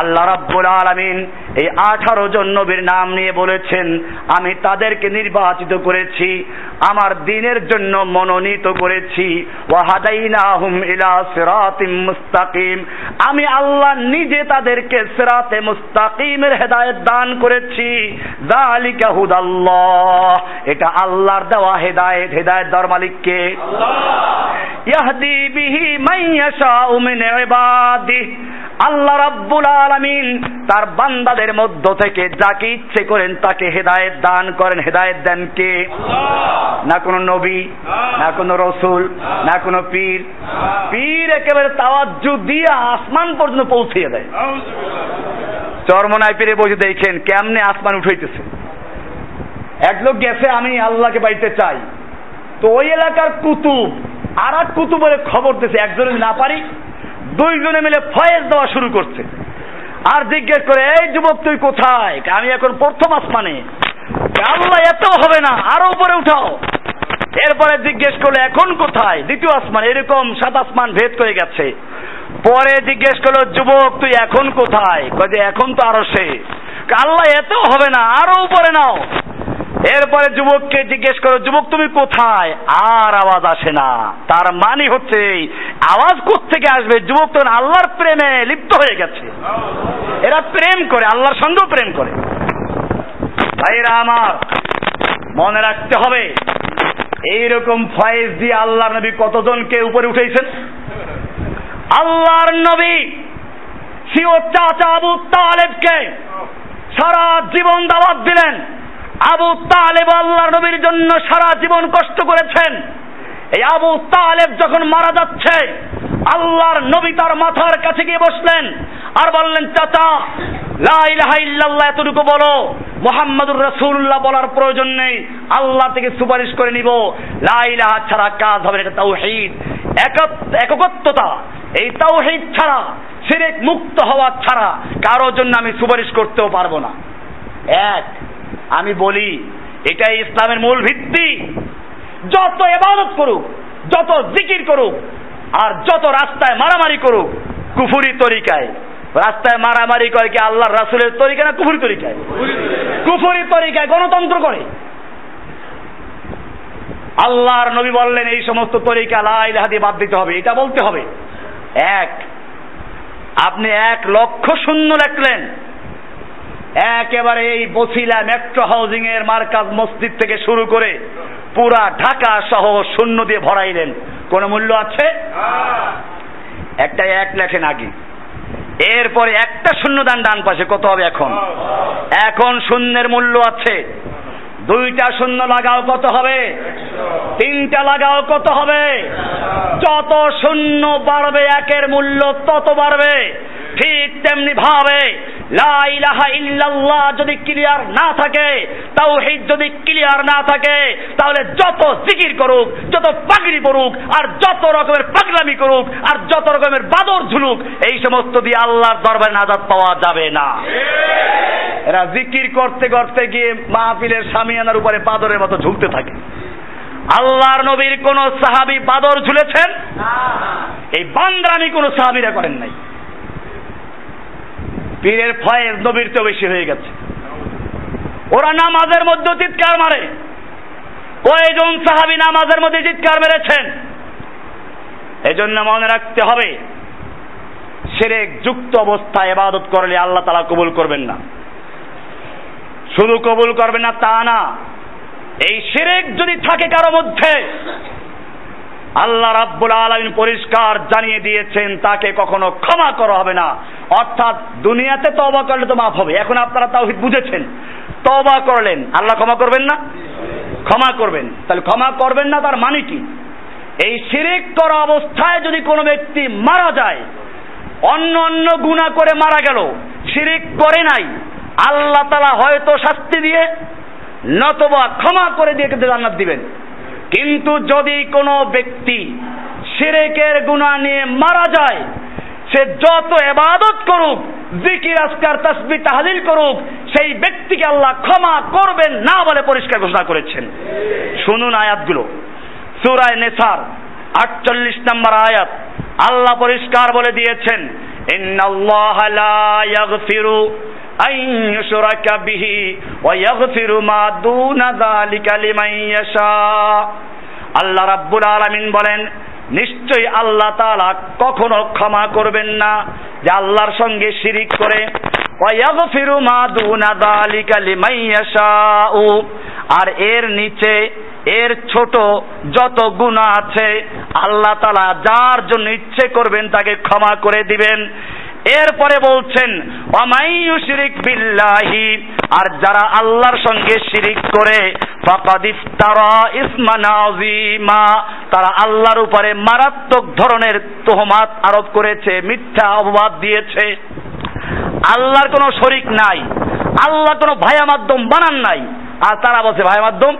আল্লাহ রাব্বুল আলামিন এই আঠারো জন নবীর নাম নিয়ে বলেছেন আমি তাদেরকে নির্বাচিত করেছি আমার দিনের জন্য মনোনীত করেছি ওয়াহাদাইনাহুম ইলা সিরাতিম মুস্তাকিম আমি আল্লাহ নিজে তাদেরকে সিরাতে মুস্তাকিমের হেদায়েত দান করেছি যালিকা হুদাল্লাহ এটা আল্লাহর দেওয়া হেদায়েত হেদায়েত দেওয়ার মালিক কে ইয়াহদি বিহি মান ইয়াশাউ মিন ইবাদিহি আল্লাহ রাব্বুল আলামিন তার বান্দাদের মধ্য থেকে যাকে ইচ্ছে করেন তাকে হেদায়েত দান করেন। হেদায়েত দেন কে? না কোনো নবী না কোনো রসুল না কোনো পীর। পীর একেবারে তাওয়াজ্জু দিয়ে আসমান পর্যন্ত পৌঁছিয়ে দেয়। চরমনায় পীরে বসে দেখেন কেমনে আসমান উঠাইতেছে। এক লোক গেছে আমি আল্লাহকে পাইতে চাই। তো ওই এলাকার কুতুব আর এক কুতুবের খবর দিছে। একজনে না পারি দুইজনে মিলে ফয়েজ দেওয়া শুরু করছে। আর জিজ্ঞেস করে, এই যুবক, তুই কোথায়? আমি এখন প্রথম আসমানে। আল্লাহ, এত হবে না, আরও উপরে উঠাও। এরপরে জিজ্ঞেস করল, এখন কোথায়? দ্বিতীয় আসমান, এরকম সাত আসমান ভেদ করে গেছে। পরে জিজ্ঞেস করল, যুবক, তুই এখন কোথায়? কয়ে এখন তো আরও সে আল্লাহ, এত হবে না, আরও উপরে নাও। এরপরে যুবককে জিজ্ঞেস করো, যুবক, তুমি কোথায়? আর আওয়াজ আসে না। তার মানে হচ্ছে আওয়াজ থেকে আসবে? যুবক তখন আল্লাহর প্রেমে লিপ্ত হয়ে গেছে। এরা প্রেম করে, আল্লাহর সঙ্গেও প্রেম করে। ভাইরা আমার, মনে রাখতে হবে, এইরকম ফয়েজ দিয়ে আল্লাহ নবী কতজনকে উপরে উঠেছেন? আল্লাহর নবী, সিও চাচা আবু তালেবকে সারা জীবন দাওয়াত দিলেন। আবু তালেব আল্লাহ নবীর জন্য সারা জীবন কষ্ট করেছেন। এই আবু তালেব যখন মারা যাচ্ছে, আল্লাহর নবী তার মাথার কাছে গিয়ে বসলেন আর বললেন, চাচা ইল্লাল্লাহ, এতটুকু বলো। মোহাম্মদুর রাসূলুল্লাহ বলার প্রয়োজন নেই। আল্লাহ থেকে সুপারিশ করে নিব। লাইলাহা ছাড়া কাজ হবে এটা তাওহীদ। একত্বতা এই তাওহীদ ছাড়া সিরেক মুক্ত হওয়া ছাড়া কারোর জন্য আমি সুপারিশ করতেও পারব না। এক। আমি বলি, এটাই ইসলামের মূল ভিত্তি। যত এবাদত করুক, যত জিকির করুক, আর যত রাস্তায় মারামারি করুক, কুফুরি তরিকায়। রাস্তায় মারামারি করে কি আল্লাহর রাসুলের তরিকা না কুফুরি তরিকায়? কুফুরি তরিকায় গণতন্ত্র করে। আল্লাহর নবী বললেন, এই সমস্ত তরিকা লাইলাহা দিয়ে বাদ দিতে হবে। এটা বলতে হবে। এক, আপনি এক লক্ষ শূন্য লেখলেন। একেবারে এই বসিলা মেট্রো হাউজিং এর মার্কাজ মসজিদ থেকে শুরু করে পুরা ঢাকা সহ শূন্য দিয়ে ভরাইলেন। কোন মূল্য আছে? একটা এক লেখেন আগে। এরপরে একটা শূন্যদান ডান পাশে কত হবে এখন? এখন শূন্যের মূল্য আছে। দুইটা শূন্য লাগাও কত হবে? তিনটা লাগাও কত হবে? যত শূন্য বাড়বে একের মূল্য তত বাড়বে। ঠিক তেমনি ভাবে ইল্লাল্লাহ যদি ক্লিয়ার না থাকে তাওহীদ যদি ক্লিয়ার না থাকে তাহলে যত জিকির করুক যত পাগড়ি পড়ুক আর যত রকমের পাগলামি করুক আর যত রকমের বাদর ঝুলুক এই সমস্ত দিয়ে আল্লাহর দরবারে নাজাত পাওয়া যাবে না। এরা জিকির করতে করতে গিয়ে মাহফিলের সামিয়ানার উপরে বাদরের মতো ঝুলতে থাকে। আল্লাহর নবীর কোন সাহাবি বাদর ঝুলেছেন? এই বান্দ্রামি কোন সাহাবিরা করেন নাই। পীরের ফয়েজ নবীর তো বেশি হয়ে গেছে। ওরা নামাজের মধ্যে চিৎকার মারে। কয়েকজন সাহাবি নামাজের মধ্যে চিৎকার মেরেছেন? এজন্য মনে রাখতে হবে, সেরেক যুক্ত অবস্থায় এবাদত করলে আল্লাহ তালা কবুল করবেন না। শুধু কবুল করবেন না, তা না। এই সেরেক যদি থাকে কারও মধ্যে, আল্লাহ রাব্বুল আলমিন পরিষ্কার জানিয়ে দিয়েছেন, তাকে কখনো ক্ষমা করা হবে না। অর্থাৎ দুনিয়াতে তবা করলে তো মাফ হবে। এখন আপনারা তাও বুঝেছেন। তবা করলেন, আল্লাহ ক্ষমা করবেন না? ক্ষমা করবেন। তাহলে ক্ষমা করবেন না, তার মানে কি? এই শিরিক করা অবস্থায় যদি কোনো ব্যক্তি মারা যায়, অন্য অন্য গুণা করে মারা গেল, শিরিক করে নাই আল্লাহ তালা হয়তো শাস্তি দিয়ে, নতবা ক্ষমা করে দিয়ে কিন্তু জান্নাত দিবেন। কিন্তু যদি কোনো ব্যক্তি সিরেকের গুণা নিয়ে মারা যায়, সে যত এবাদত করুক, জিকির, আজকার তসবি তাহলিল করুক, সেই ব্যক্তিকে আল্লাহ ক্ষমা করবেন না বলে পরিষ্কার ঘোষণা করেছেন। শুনুন আয়াতগুলো। সুরায় নেসার, আটচল্লিশ নম্বর আয়াত। আল্লাহ পরিষ্কার বলে দিয়েছেন أن يشرك به ويغفر ما دون ذلك لمن يشاء আল্লাহ রাব্বুল আলামিন বলেন নিশ্চয়ই আল্লাহ তাআলা কখনো ক্ষমা করবেন না যে আল্লাহর সঙ্গে শিরিক করে ওয়াগফিরু মা দুনা যালিকা লিমান ইয়াশাউ আর এর নিচে এর ছোট যত গুনাহ আছে আল্লাহ তাআলা যার জন্য ইচ্ছে করবেন তাকে ক্ষমা করে দিবেন এরপরে বলছেন অমাইয়ুশরিক বিল্লাহি আর যারা আল্লাহর সঙ্গে শিরিক করে, ফাকাদ ইফতারা ইসমান আযীমা তারা আল্লাহর উপরে মারাত্মক ধরনের তোহমাত আরোপ করেছে, মিথ্যা অপবাদ দিয়েছে। আল্লাহর কোনো শরিক নাই আল্লাহ কোনো ভায়া মাধ্যম বানান নাই। আর তারা বলছে, ভায়া মাধ্যম?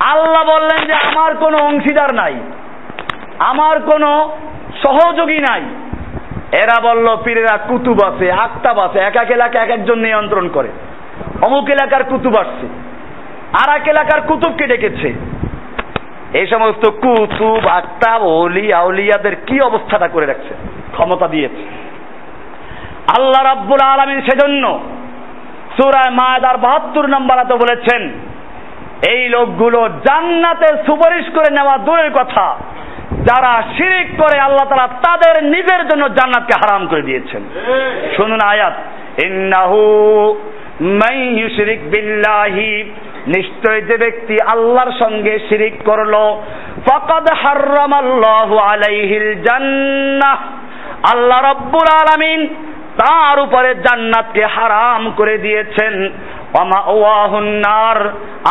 আল্লাহ বললেন যে, আমার কোনো অংশীদার নাই, আমার কোনো সহযোগী নাই এরা বলল, পীরেরা কুতুব আছে, আক্তাব আছে, এক এক এলাকা এক একজন নিয়ন্ত্রণ করে। অমুক এলাকার কুতুব আসছে আর এক এলাকার কুতুবকে ডেকেছে। এই সমস্ত কুতুব, আক্তাব, ওলি, আউলিয়াদের কি অবস্থাটা করে রাখছে? ক্ষমতা দিয়েছে। আল্লাহ রাব্বুল আলমিন সেজন্য সুরায় মায়াদার বাহাত্তর নম্বর এত বলেছেন, এই লোকগুলো জান্নাতে সুপারিশ করে নেওয়া দূরের কথা। যারা শিরিক করে আল্লাহ তালা তাদের নিজের জন্য জান্নাতকে হারাম করে দিয়েছেন। শুনুন আয়াত। ইন্নাহু মান ইউশরিক বিল্লাহি। নিশ্চয় যে ব্যক্তি আল্লাহর সঙ্গে শিরিক করল ফাকাদ হাররামাল্লাহু আলাইহিল জান্নাহ। আল্লাহ রব্বুল আলামিন তার উপরে জান্নাতকে হারাম করে দিয়েছেন।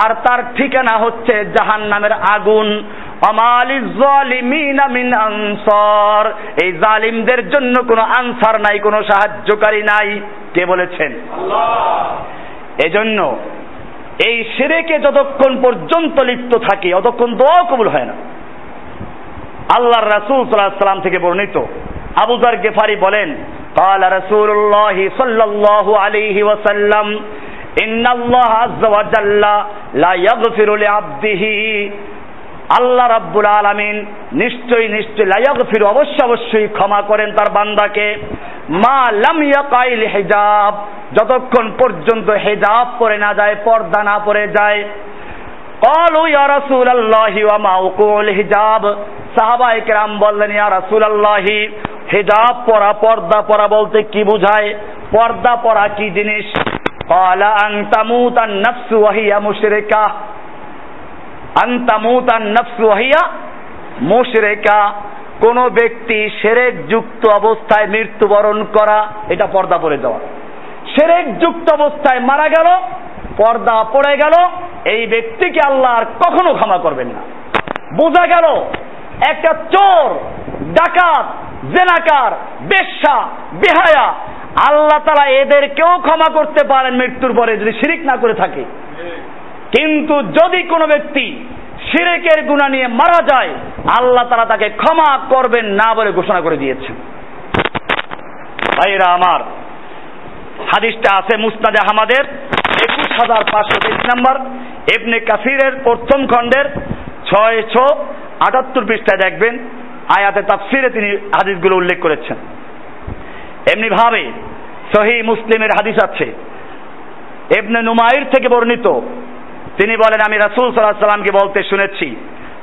আর তার ঠিকানা হচ্ছে জাহান্নামের আগুন। মিন আনসার এই জালিমদের জন্য কোনো আনসার নাই কোনো সাহায্যকারী নাই কে বলেছেন এজন্য এই সেরেকে যতক্ষণ পর্যন্ত লিপ্ত থাকে অতক্ষণ দোয়া কবুল হয় না আল্লাহর রাসূল সাল্লাল্লাহু সাল্লাম থেকে বর্ণিত আবু যার গেফারি বলেন قال رسول الله صلى الله عليه وسلم إن الله عز وجل لا يغفر لعبده আল্লাহ রাব্বুল আলামিন নিশ্চয়ই নিশ্চয়ই লায়াগফির অবশ্য অবশ্যই ক্ষমা করেন তার বান্দাকে মা লাম ইয়াকাইল হিজাব যতক্ষণ পর্যন্ত হেজাব পরে না যায় পর্দা না পরে যায় قالوا يا رسول الله وما وقوع الحجاب সাহাবায়ে কেরাম বললেন ইয়া রাসূলুল্লাহ হিজাব পরা পর্দা পরা বলতে কি বোঝায় পর্দা পরা কি জিনিস قال أن تموت النفس وهي مشركة আন্তামুতান নফসু হিয়া মুশরেকা। কোন ব্যক্তি সেরেক যুক্ত অবস্থায় মৃত্যুবরণ করা, এটা পর্দা পড়ে যাওয়া। সেরেক যুক্ত অবস্থায় মারা গেল, পর্দা পড়ে গেল, এই ব্যক্তিকে আল্লাহ আর কখনো ক্ষমা করবেন না। বোঝা গেল, একটা চোর, ডাকাত, জেনাকার, বেশ্যা, বেহায়া, আল্লাহ তারা এদেরকেও ক্ষমা করতে পারেন মৃত্যুর পরে, যদি শিরিক না করে থাকে। কিন্তু যদি কোনো ব্যক্তি শিরেকের গুণা নিয়ে মারা যায়, আল্লাহ তারা তাকে ক্ষমা করবেন না বলে ঘোষণা করে দিয়েছেন। ভাইরা আমার, হাদিসটা আছে মুস্তাদ আহমদের, একুশ হাজার পাঁচশো তেইশ নম্বর এবনে কাসিরের প্রথম খণ্ডের ছয় ছ আটাত্তর পৃষ্ঠায় দেখবেন, আয়াতে তাফসিরে তিনি হাদিসগুলো উল্লেখ করেছেন। এমনি ভাবে সহি মুসলিমের হাদিস আছে এবনে নুমাইর থেকে বর্ণিত তিনি বলেন, আমি রাসূল সাল্লামকে বলতে শুনেছি,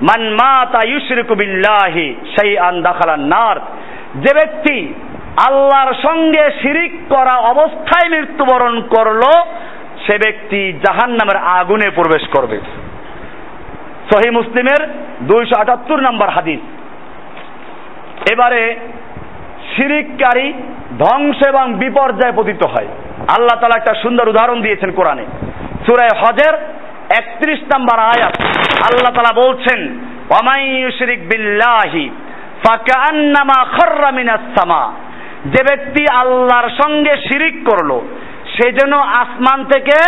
মান মাতা ইউশরিকু বিল্লাহি শাইআন দাখালান নার। যে ব্যক্তি আল্লাহর সঙ্গে শিরিক করা অবস্থায় মৃত্যুবরণ করল, সে ব্যক্তি জাহান্নামের আগুনে প্রবেশ করবে। সহি মুসলিমের দুইশো আটাত্তর নম্বর হাদিস। এবারে শিরিককারী ধ্বংস এবং বিপর্যয়ে পতিত হয়। আল্লাহ তালা একটা সুন্দর উদাহরণ দিয়েছেন কোরআনে। সুরায় হজের একত্রিশ নম্বর আয়াত। আল্লাহ তালা বলছেন যে ব্যক্তি আল্লাহর সঙ্গে শিরিক করল, সে যেন আসমান থেকে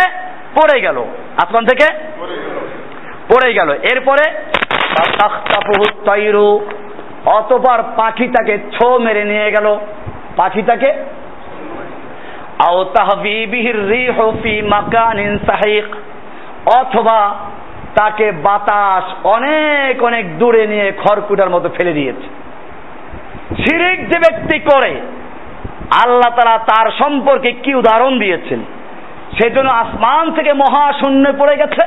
পড়ে গেল। আসমান থেকে পড়ে গেল। এরপরে অতপর পাখি তাকে ছো মেরে নিয়ে গেল। পাখিটাকে? আও তাহবিবিহির রিহু ফি মাকানিন সাহিক। অথবা তাকে বাতাস অনেক অনেক দূরে নিয়ে খড়কুটার মতো ফেলে দিয়েছে। শিরিক যে ব্যক্তি করে, আল্লাহ তারা তার সম্পর্কে কি উদাহরণ দিয়েছেন? সেজন্য আসমান থেকে মহাশূন্য পড়ে গেছে,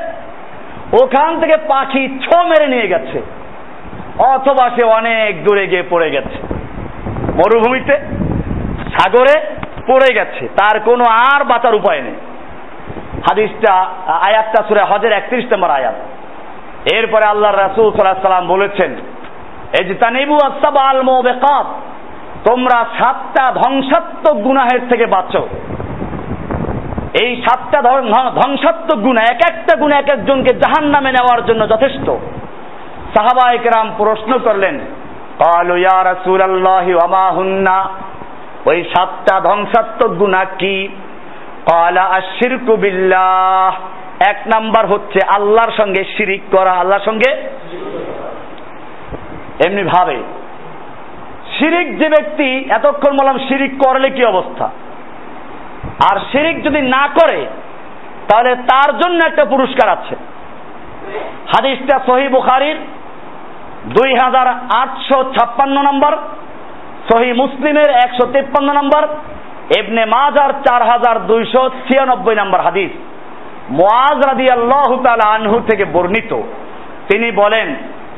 ওখান থেকে পাখি ছো মেরে নিয়ে গেছে, অথবা সে অনেক দূরে গিয়ে পড়ে গেছে। মরুভূমিতে, সাগরে পড়ে গেছে, তার কোনো আর বাঁচার উপায় নেই। হাদিসটা আয়াতটা সুরে হজের একত্রিশ নম্বর আয়াত। এরপরে আল্লাহ রাসুল সাল্লাম বলেছেন এই যে তানিবু আসাব আল বেকাত তোমরা সাতটা ধ্বংসাত্মক গুনাহের থেকে বাঁচো। এই সাতটা ধ্বংসাত্মক গুণা এক একটা গুণ এক একজনকে জাহান নামে নেওয়ার জন্য যথেষ্ট। সাহাবা একরাম প্রশ্ন করলেন ওই সাতটা ধ্বংসাত্মক গুনাহ কি? এক নাম্বার হচ্ছে আল্লাহর সঙ্গে শিরিক করা, আল্লাহর সঙ্গে এমনি ভাবে। শিরিক যে ব্যক্তি এতক্ষণ বললাম শিরিক করলে কি অবস্থা? আর শিরিক যদি না করে, তাহলে তার জন্য একটা পুরস্কার আছে। হাদিসটা সহি বুখারির দুই হাজার আটশো ছাপ্পান্ন নম্বর, সহি মুসলিমের একশো তেপ্পান্ন নম্বর এবনে মাজার চার হাজার দুইশো ছিয়ানব্বই নম্বর হাদিস মোয়াজ রাদি আল্লাহ আনহু থেকে বর্ণিত তিনি বলেন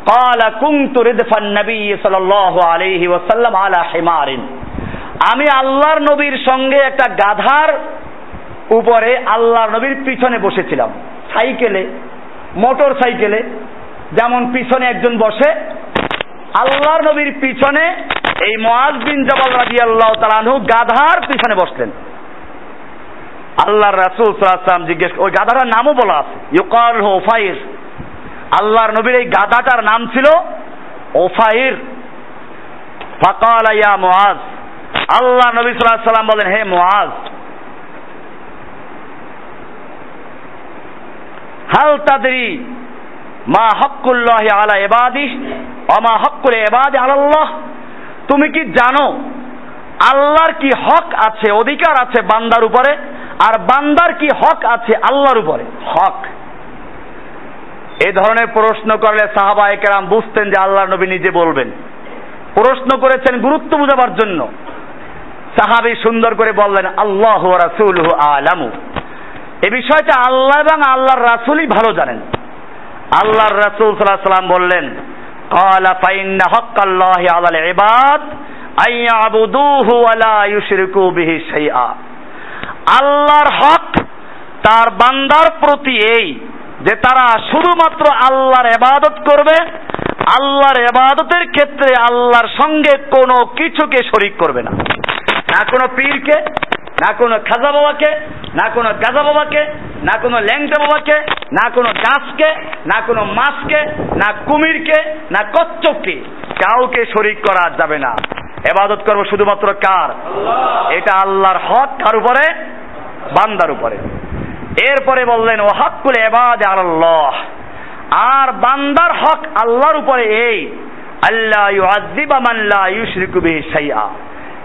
قال كنت ردف النبي صلى الله عليه وسلم على حمار আমি আল্লাহর নবীর সঙ্গে একটা গাধার উপরে আল্লাহর নবীর পিছনে বসেছিলাম সাইকেলে মোটর সাইকেলে যেমন পিছনে একজন বসে আল্লাহর নবীর পিছনে এই মোয়াজ বিন জবাল রাজি আল্লাহ তালানহু গাধার পিছনে বসলেন। আল্লাহর রাসুল সাল্লাম জিজ্ঞেস ওই গাধাটার নামও বলা আছে ইউকাল ওফাইর। আল্লাহর নবীর এই গাধাটার নাম ছিল ওফাইর। ফাকাল মুআজ আল্লাহ নবী আলাইহি সাল্লাম বলেন, হে মুআজ হাল তাদরি মা হকুল্লাহ আলা এবাদি অমা হকুল এবাদি আল্লাহ তুমি কি জানো, আল্লাহর কি হক আছে, অধিকার আছে বান্দার উপরে, আর বান্দার কি হক আছে আল্লাহর উপরে? হক। এই ধরনের প্রশ্ন করলে সাহাবা একরাম বুঝতেন যে আল্লাহ নবী নিজে বলবেন। প্রশ্ন করেছেন গুরুত্ব বুঝাবার জন্য। সাহাবি সুন্দর করে বললেন, আল্লাহ রাসুল আলামু। এ বিষয়টা আল্লাহ এবং আল্লাহর রাসুলই ভালো জানেন। আল্লাহর রাসুল সাল্লাহ সাল্লাম বললেন قال فإن حق الله على العباد أن يعبدوه ولا يشركوا به شيئا আল্লাহর হক তার বান্দার প্রতি এই যে তারা শুধুমাত্র আল্লাহর এবাদত করবে আল্লাহর এবাদতের ক্ষেত্রে আল্লাহর সঙ্গে কোনো কিছুকে শরিক করবে না না কোনো পীরকে না কোনো খাজা বাবাকে না কোনো গাজা বাবাকে না কোনো ল্যাংটা বাবাকে না কোনো গাছকে না কোনো মাছকে না কুমিরকে না কচ্চককে কাউকে শরিক করা যাবে না। এবাদত করব শুধুমাত্র কার? এটা আল্লাহর হক কার উপরে? বান্দার উপরে। এরপরে বললেন ও হকুল এবাদ আল্লাহ আর বান্দার হক আল্লাহর উপরে এই আল্লাহ ইউআযিবা মান লা ইউশরিকু বিহি শাইআ।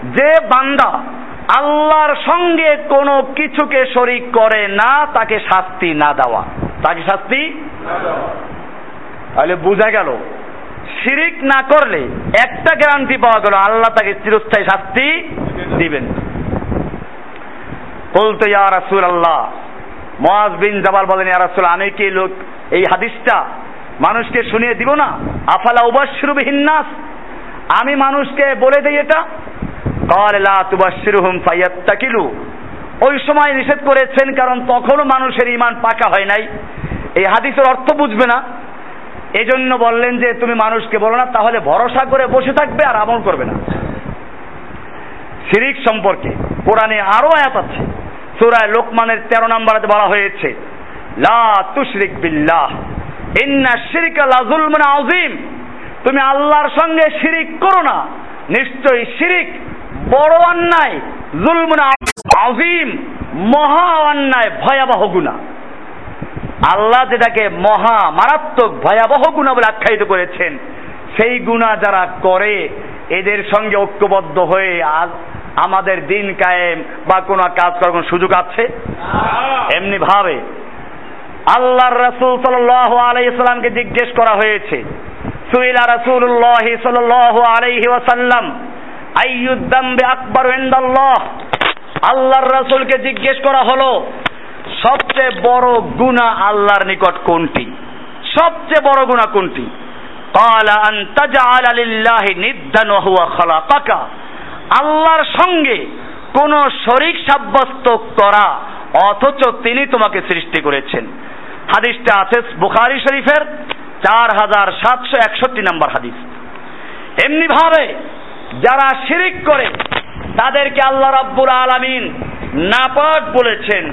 যে বান্দা আল্লাহর সঙ্গে কোনো কিছুকে শরিক করে না, তাকে শাস্তি না দেওয়া। তাকে শাস্তি তাহলে বোঝা গেল, শিরিক না করলে একটা গ্যারান্টি পাওয়া গেল, আল্লাহ তাকে চিরস্থায়ী শাস্তি দিবেন। বলতে ইয়া আল্লাহ মহাজ বিন জাবাল বলেন, ইয়া রাসূল, আমি কি লোক, এই হাদিসটা মানুষকে শুনিয়ে দিব না? আফালা উবাশশিরু বিহিন্নাস আমি মানুষকে বলে দেই এটা। ওই সময় নিষেধ করেছেন, কারণ তখনও মানুষের ইমান পাকা হয় নাই। এই হাদিসের অর্থ বুঝবে না। এজন্য বললেন যে, তুমি মানুষকে বলো না, তাহলে ভরসা করে বসে থাকবে আর আমল করবে না। শিরিক সম্পর্কে কোরআনে আরও আয়াত আছে। সুরায় লোকমানের তেরো নম্বরে বলা হয়েছে, লা তুশরিক বিল্লাহ, ইন্না শিরিকা লাজুল মানে তুমি আল্লাহর সঙ্গে শিরিক করো না। নিশ্চয়ই শিরিক বড় অন্যায়, জুলমুন আজিম মহা অন্যায়, ভয়াবহ গুণা আল্লাহ যেটাকে মহা মারাত্মক, ভয়াবহ গুণা বলে আখ্যায়িত করেছেন, সেই গুণা যারা করে, এদের সঙ্গে ঐক্যবদ্ধ হয়ে আজ আমাদের দিন কায়েম বা কোনো কাজ করার কোনো সুযোগ আছে? এমনি ভাবে। আল্লাহর রাসূল সাল্লাল্লাহু আলাইহি সাল্লামকে জিজ্ঞেস করা হয়েছে, সুইলা রাসূলুল্লাহ সাল্লাল্লাহু আলাইহি ওয়াসাল্লাম আইয়ুদ্দাম্বে আকবর ইন্দাল্লাহ। আল্লাহর রাসূলকে জিজ্ঞেস করা হলো, সবচেয়ে বড় গুণা আল্লাহর নিকট কোনটি? সবচেয়ে বড় গুণা কোনটি? কালা আন তাজআল লিল্লাহি নিদ্দান ওয়া হুয়া আল্লাহর সঙ্গে কোন শরিক সাব্যস্ত করা, অথচ তিনি তোমাকে সৃষ্টি করেছেন। হাদিসটা আছে বুখারি শরীফের চার হাজার সাতশো একষট্টি নম্বর হাদিস। এমনি ভাবে যারা শিরিক করে, তাদেরকে আল্লাহ রাব্বুল আলামিন নাপাক বলেছেন,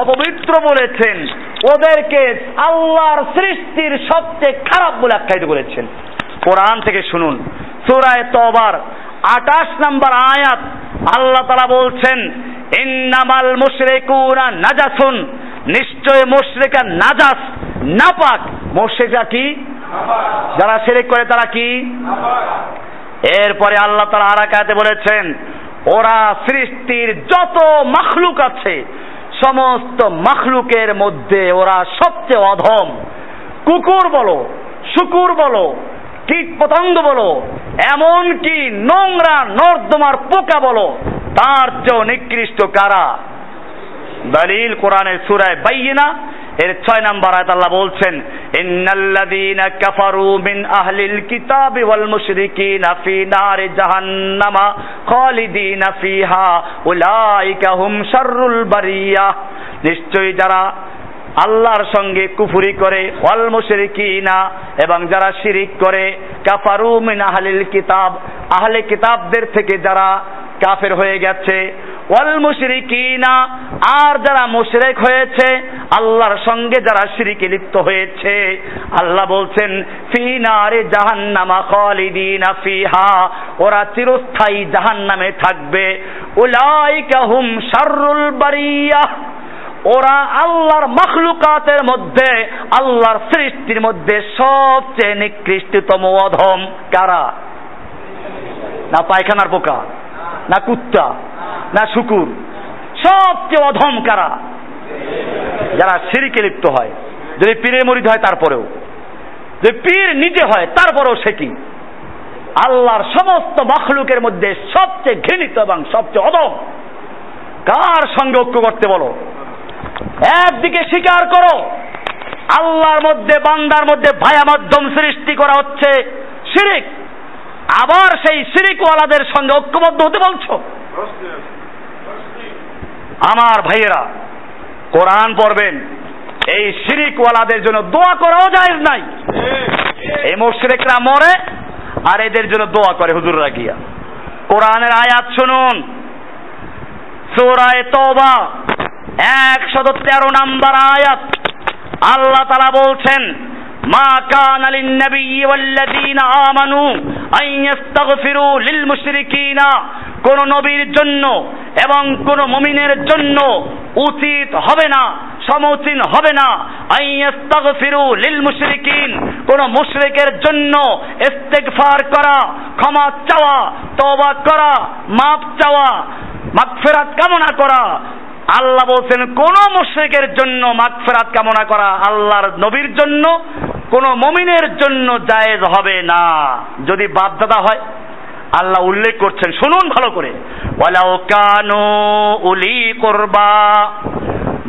অপবিত্র বলেছেন, ওদেরকে আল্লাহর সৃষ্টির সবচেয়ে খারাপ বলে আখ্যায়িত করেছেন। কোরআন থেকে শুনুন, সূরায়ে তবার আটাশ নম্বর আয়াত, আল্লাহ তালা বলছেন, ইন্নামাল মুশরিকুনা নাজাসুন। নিশ্চয় মুশরিকা নাজাস, নাপাক। মুশরিকা কি? যারা শিরিক করে তারা কি? এরপরে আল্লাহ তালা আরাকাতে বলেছেন, ওরা সৃষ্টির যত মাখলুক আছে, সমস্ত মাখলুকের মধ্যে ওরা সবচেয়ে অধম। কুকুর বলো, শুকুর বলো, কীট পতঙ্গ বলো, এমনকি নোংরা নর্দমার পোকা বলো, তার চেয়েও নিকৃষ্ট কারা? দলিল কোরআনের সুরায় বাইয়িনা। এর ছয় নাম্বার আয়াত আল্লাহ বলছেন, ইন্নাল্লাযীনা কাফারু মিন আহলিল কিতাবি ওয়াল মুশরিকিনা ফি নারি জাহান্নামা খালিদিনা ফিহা, উলাইকা হুম শাররুল বারিয়া। নিশ্চয়ই যারা আল্লাহর সঙ্গে কুফুরি করে, ওয়াল মুশরিকিনা, এবং যারা শিরিক করে, কাফারু মিন আহলিল কিতাব, আহলে কিতাবদের থেকে যারা কাফের হয়ে গেছে ওয়াল মুশরিকিনা, আর যারা মুশরিক হয়েছে, আল্লাহর সঙ্গে যারা শিরিকে লিপ্ত হয়েছে, আল্লাহ বলছেন, ফি নারে জাহান্নামা খালিদিনা ফিহা, ওরা চিরস্থায়ী জাহান্নামে থাকবে। উলাইকা হুম শাররুল বারিয়া, ওরা আল্লাহর মখলুকাতের মধ্যে, আল্লাহর সৃষ্টির মধ্যে সবচেয়ে নিকৃষ্টতম অধম কারা? না পায়খানার পোকা, না কুত্তা। না শুকুর। সবচেয়ে অধম কারা? যারা সিরিকে লিপ্ত হয়। যদি পীরের মরিদ হয়, তারপরেও। যদি পীর নিজে হয়, তারপরেও সে কি? আল্লাহর সমস্ত মখলুকের মধ্যে সবচেয়ে ঘৃণিত এবং সবচেয়ে অদম কার সঙ্গে ঐক্য করতে বলো? একদিকে স্বীকার করো, আল্লাহর মধ্যে, বান্দার মধ্যে ভায়া মাধ্যম সৃষ্টি করা হচ্ছে শিরিক। আবার সেই শিরিকওয়ালাদের সঙ্গে ঐক্যবদ্ধ হতে বলছো? আমার ভাইয়েরা কোরআন পড়বেন। এই শিরিকওয়ালাদের জন্য দোয়া করাও যায় নাই। এই মুশরিকরা মরে আর এদের জন্য দোয়া করে হুজুররা গিয়া। কোরআনের আয়াত শুনুন। সূরায়ে তওবা তেরো নাম্বার আয়াত। আল্লাহ তালা বলছেন কান নবীর জন্য এবং কোন মুমিনের জন্য উচিত হবে না, সমুচীন হবে না। লিল মুশরিকিন। কোন মুশরিকের জন্য ইস্তেগফার করা, ক্ষমা চাওয়া, তওবা করা মাপ চাওয়া, মাগফিরাত কামনা করা আল্লাহ বলছেন, কোন মুশ্রিকের জন্য মাগফিরাত কামনা করা আল্লাহর নবীর জন্য, কোন মমিনের জন্য জায়েজ হবে না। যদি বাপদাদা হয়, আল্লাহ উল্লেখ করছেন, শুনুন ভালো করে। ওয়ালাউ কানু উলি করবা।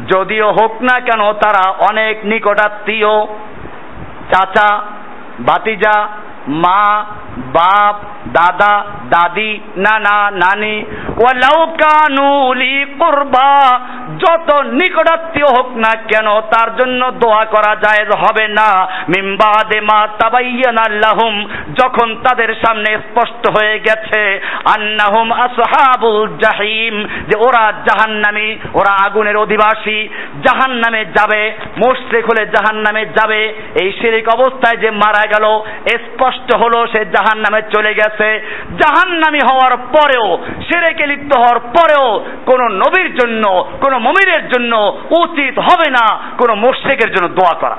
যদিও হোক না কেন, তারা অনেক নিকটাত্মীয়, চাচা বাতিজা মা, বাপ দাদা, দাদি, নানা, নানি, ওয়ালাউ কানু লি কুরবা, যত নিকটাত্মীয় হোক না কেন, তার জন্য দোয়া করা জায়েজ হবে না। মিম্বাদে মা তাবাইয়ান লাহুম, যখন তাদের সামনে স্পষ্ট হয়ে গেছে, আন্নাহুম আসহাবুল জাহিম, যে ওরা জাহান্নামী, ওরা আগুনের অধিবাসী, জাহান্নামে যাবে মুশরিক হলে জাহান্নামে যাবে, এই শিরিক অবস্থায় যে মারা গেল স্পষ্ট হলো সে জাহান নামে চলে গেছে। জাহান্নামি হওয়ার পরেও, সেরেকে লিপ্ত হওয়ার পরেও, কোন নবীর জন্য, কোন মমিরের জন্য উচিত হবে না কোন মুশ্রিকের জন্য দোয়া করা।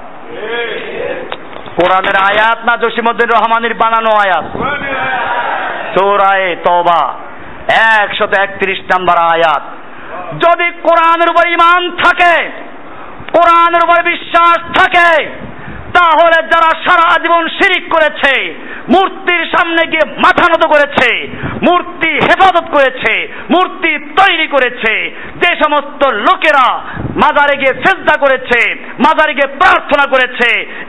কোরআনের আয়াত না জসিমুদ্দিন রহমানের বানানো আয়াত? সৌরায়ে তবা একশত একত্রিশ নাম্বার আয়াত। যদি কোরআনের উপর ইমান থাকে, কোরআনের উপর বিশ্বাস থাকে তাহলে যারা সারা জীবন শিরিক করেছে, মূর্তির সামনে গিয়ে মাথা নত করেছে, মূর্তি হেফাজত করেছে, মূর্তি তৈরি করেছে, যে সমস্ত লোকেরা মাজারে গিয়ে চেষ্টা করেছে, মাজারে গিয়ে প্রার্থনা করেছে,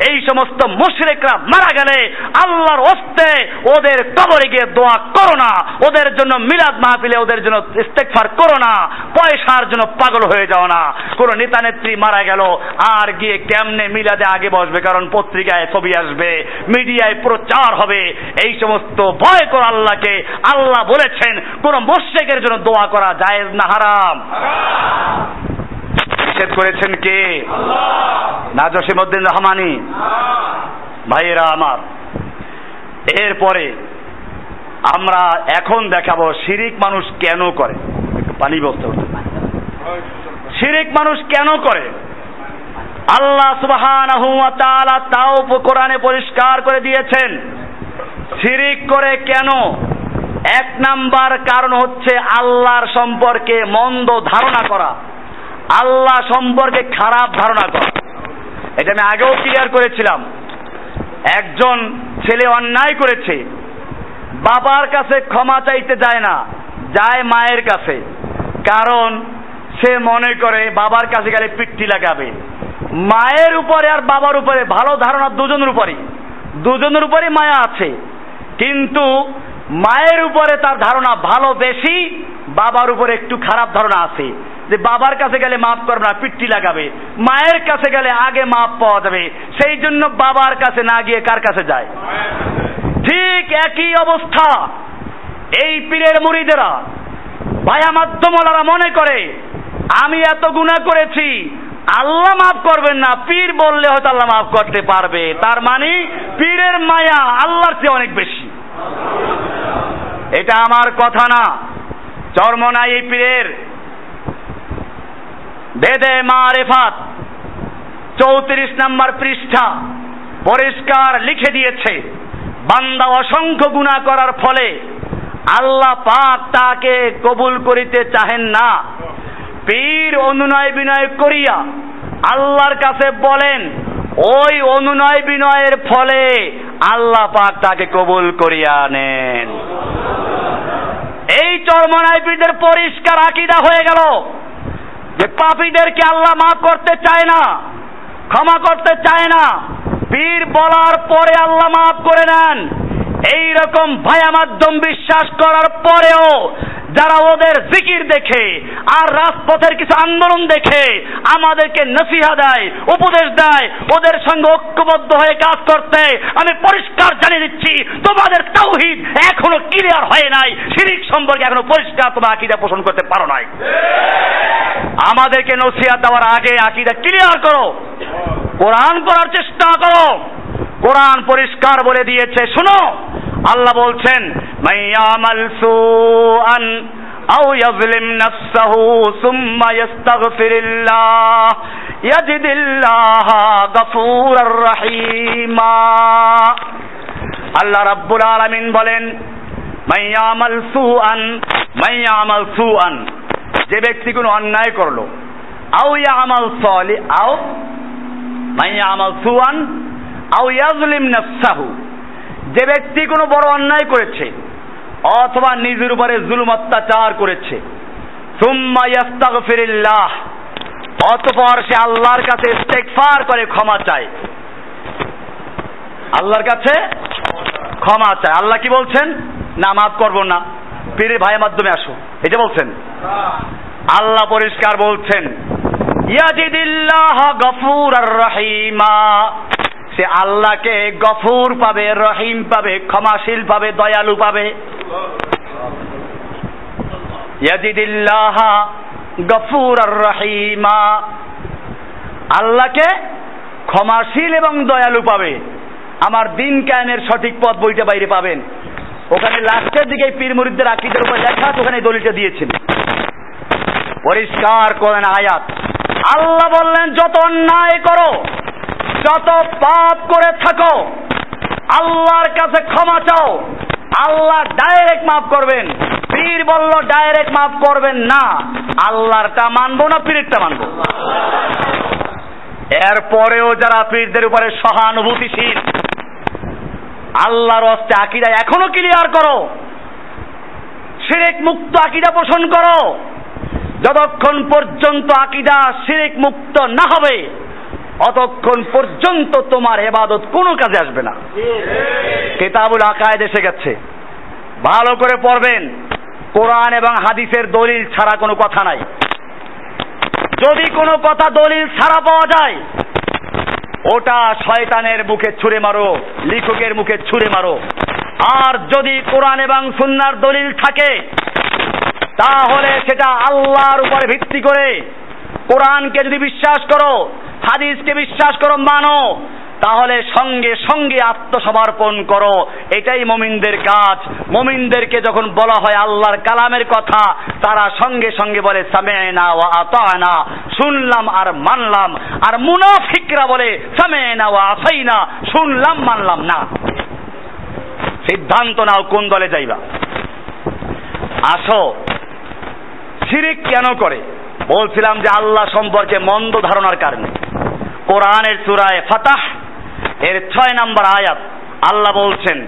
এই সমস্ত মুশরিকরা মারা গেলে আল্লাহর হস্তে ওদের কবরে গিয়ে দোয়া করো না, ওদের জন্য মিলাদ মাহফিলে ওদের জন্য ইস্তেকফার করো না, পয়সার জন্য পাগল হয়ে যাও না। কোন নেতা নেত্রী মারা গেল, আর গিয়ে কেমনে মিলাদে আগে বসবে? কারণ পত্রিকায় ছবি আসবে মিডিয়ায় প্রচার হবে। এই সমস্ত ভয় কর আল্লাহকে আল্লাহ বলেছেন কোন মোশেকের জন্য দোয়া করা জায়েজ না হারাম। নিষেধ করেছেন কে? না জসিমউদ্দিন রহমানি। ভাইয়েরা আমার এরপরে আমরা এখন দেখাবো শিরিক মানুষ কেন করে? একটু পানি করতে শিরিক মানুষ কেন করে? আল্লাহ তাআলা তাও কোরআনে পরিষ্কার করে দিয়েছেন। শিরিক করে কেন? এক নাম্বার কারণ হচ্ছে আল্লাহর সম্পর্কে মন্দ ধারণা করা। আল্লাহ সম্পর্কে খারাপ ধারণা করা। এটা আমি আগেও ক্লিয়ার করেছিলাম। একজন ছেলে অন্যায় করেছে। বাবার কাছে ক্ষমা চাইতে যায় না, যায় মায়ের কাছে। কারণ সে মনে করে বাবার কাছে গেলে পিট্টি লাগাবে। মায়ের উপরে আর বাবার উপরে, ভালো ধারণা দুজনের উপরই। দুজনের উপরই মায়া আছে। কিন্তু মায়ের উপরে তার ধারণা ভালো বেশি, বাবার উপরে একটু খারাপ ধারণা আছে। যে বাবার কাছে গেলে মাফ করবে না, পিট্টি লাগাবে। মায়ের কাছে গেলে আগে মাপ পাওয়া যাবে। সেই জন্য বাবার কাছে না গিয়ে কার কাছে যায়? ঠিক একই অবস্থা। এই পীরের মুড়িদেরা ভায়া মাধ্যমলারা মনে করে, আমি এত গুণা করেছি আল্লাহ মাফ করবেন না, পীর বললে হয়তো আল্লাহ মাফ করতে পারবে। তার মানে পীরের মায়া আল্লাহর চেয়ে অনেক বেশি। এটা আমার কথা না। চর্মনাই এই পীরের। বেদে মা রেফাত, চৌত্রিশ নাম্বার পৃষ্ঠা পরিষ্কার লিখে দিয়েছে, বান্দা অসংখ্য গুণা করার ফলে আল্লাহ পাক তাকে কবুল করিতে চাহেন না। পীর অনুনয় বিনয় করিয়া আল্লাহর কাছে বলেন, ওই অনুনয় বিনয়ের ফলে আল্লাহ পাক তাকে কবুল করিয়া নেন। এই চরমনায় পীরদের পরিষ্কার আকিদা হয়ে গেল যে পাপীদেরকে আল্লাহ মাফ করতে চায় না, ক্ষমা করতে চায় না। পীর বলার পরে আল্লাহ মাফ করে নেন। এই রকম ভায়া মাধ্যম বিশ্বাস করার পরেও যারা ওদের জিকির দেখে আর রাজপথের কিছু আন্দোলন দেখে আমাদেরকে নসিহা দেয়, উপদেশ দেয়, ওদের সঙ্গে ঐক্যবদ্ধ হয়ে কাজ করতে আমি পরিষ্কার জানিয়ে দিচ্ছি, তোমাদের তাওহিদ এখনও ক্লিয়ার হয় নাই, শিরিক সম্পর্কে এখনও পরিষ্কার তোমার আকিদা পোষণ করতে পারো নাই। আমাদেরকে নসিহা দেওয়ার আগে আকিদা ক্লিয়ার করো, কোরআন করার চেষ্টা করো, কোরআন পরিষ্কার বলে দিয়েছে, শুনো আল্লাহ বলছেন মাইয়ামাল সুআন আও ইয়াজলিম নাফসাহু সুম্মা ইস্তাগফিরিল্লাহ ইয়াজিদিল্লাহ গফুরার রহিমা। আল্লাহ রাব্বুল আলামিন বলেন মাইয়ামাল সুআন মাইয়ামাল সুআন। যে ব্যক্তি কোনো অন্যায় করল, আও ইয়ামাল সলি আও মাইয়ামাল সুআন আও ইয়াজলিম নাফসাহু। যে ব্যক্তি কোনো বড় অন্যায় করেছে, অথবা নিজের উপরে জুলুম অত্যাচার করেছে অতঃপর সে আল্লাহর কাছে করে, ক্ষমা চায়। আল্লাহর কাছে ক্ষমা চায়। আল্লাহ কি বলছেন? না, মাফ করব না। পীরের ভাইয়ের মাধ্যমে আসো। এটা বলছেন। আল্লাহ পরিষ্কার বলছেন, ইয়াজিদিল্লাহ গফুর রহিমা। সে আল্লাহকে গফুর পাবে, রহিম পাবে, ক্ষমাশীল পাবে, দয়ালু পাবে। গফুর আর রহিমা। আল্লাহকে ক্ষমাশীল এবং দয়ালু পাবে। আমার দিন কায়েমের সঠিক পথ বইটা বাইরে পাবেন। ওখানে লাস্টের দিকে পীর মুরিদদের আকিদের উপর লেখা ওখানে দলিলটা দিয়েছেন। পরিষ্কার করেন আয়াত। আল্লাহ বললেন, যত অন্যায় করো যত পাপ করে থাকো, আল্লাহর কাছে ক্ষমা চাও, আল্লাহ ডাইরেক্ট মাফ করবেন। পীর বলল ডাইরেক্ট মাফ করবেন না, আল্লাহরটা মানবো না, পীরেরটা মানবো। এরপরেও যারা পীরদের উপরে সহানুভূতিশীল, আল্লাহর অস্তে আকিদা এখনও ক্লিয়ার করো। শিরেক মুক্ত আকিদা পোষণ করো। যতক্ষণ পর্যন্ত আকিদা শিরেক মুক্ত না হবে অতক্ষণ পর্যন্ত তোমার এবাদত কোনো কাজে আসবে না। কেতাবুল আকায়েদ এসে গেছে। ভালো করে পড়বেন। কোরআন এবং হাদিসের দলিল ছাড়া কোনো কথা নাই। যদি কোনো কথা দলিল ছাড়া পাওয়া যায়, ওটা শয়তানের মুখে ছুঁড়ে মারো, লিখকের মুখে ছুঁড়ে মারো। আর যদি কোরআন এবং সুন্নার দলিল থাকে, তাহলে সেটা আল্লাহর উপরে ভিত্তি করে কোরআনকে যদি বিশ্বাস করো, হাদিসকে বিশ্বাস করো, মানো, তাহলে সঙ্গে সঙ্গে আত্মসমর্পণ করো। এটাই মমিনদের কাজ। মমিনদেরকে যখন বলা হয় আল্লাহর কালামের কথা, তারা সঙ্গে সঙ্গে বলে ও শুনলাম আর মানলাম। আর মুনাফিকরা বলে, সামেনা ও আসাইনা। শুনলাম, মানলাম না। সিদ্ধান্ত নাও, কোন দলে যাইবা। আসো, শিরিক কেন করে? বলছিলাম যে আল্লাহ সম্পর্কে মন্দ ধারণার কারণে কোরআনের সুরায় ফাতাহ এর ছয় নম্বর আয়াত আল্লাহ বলছেন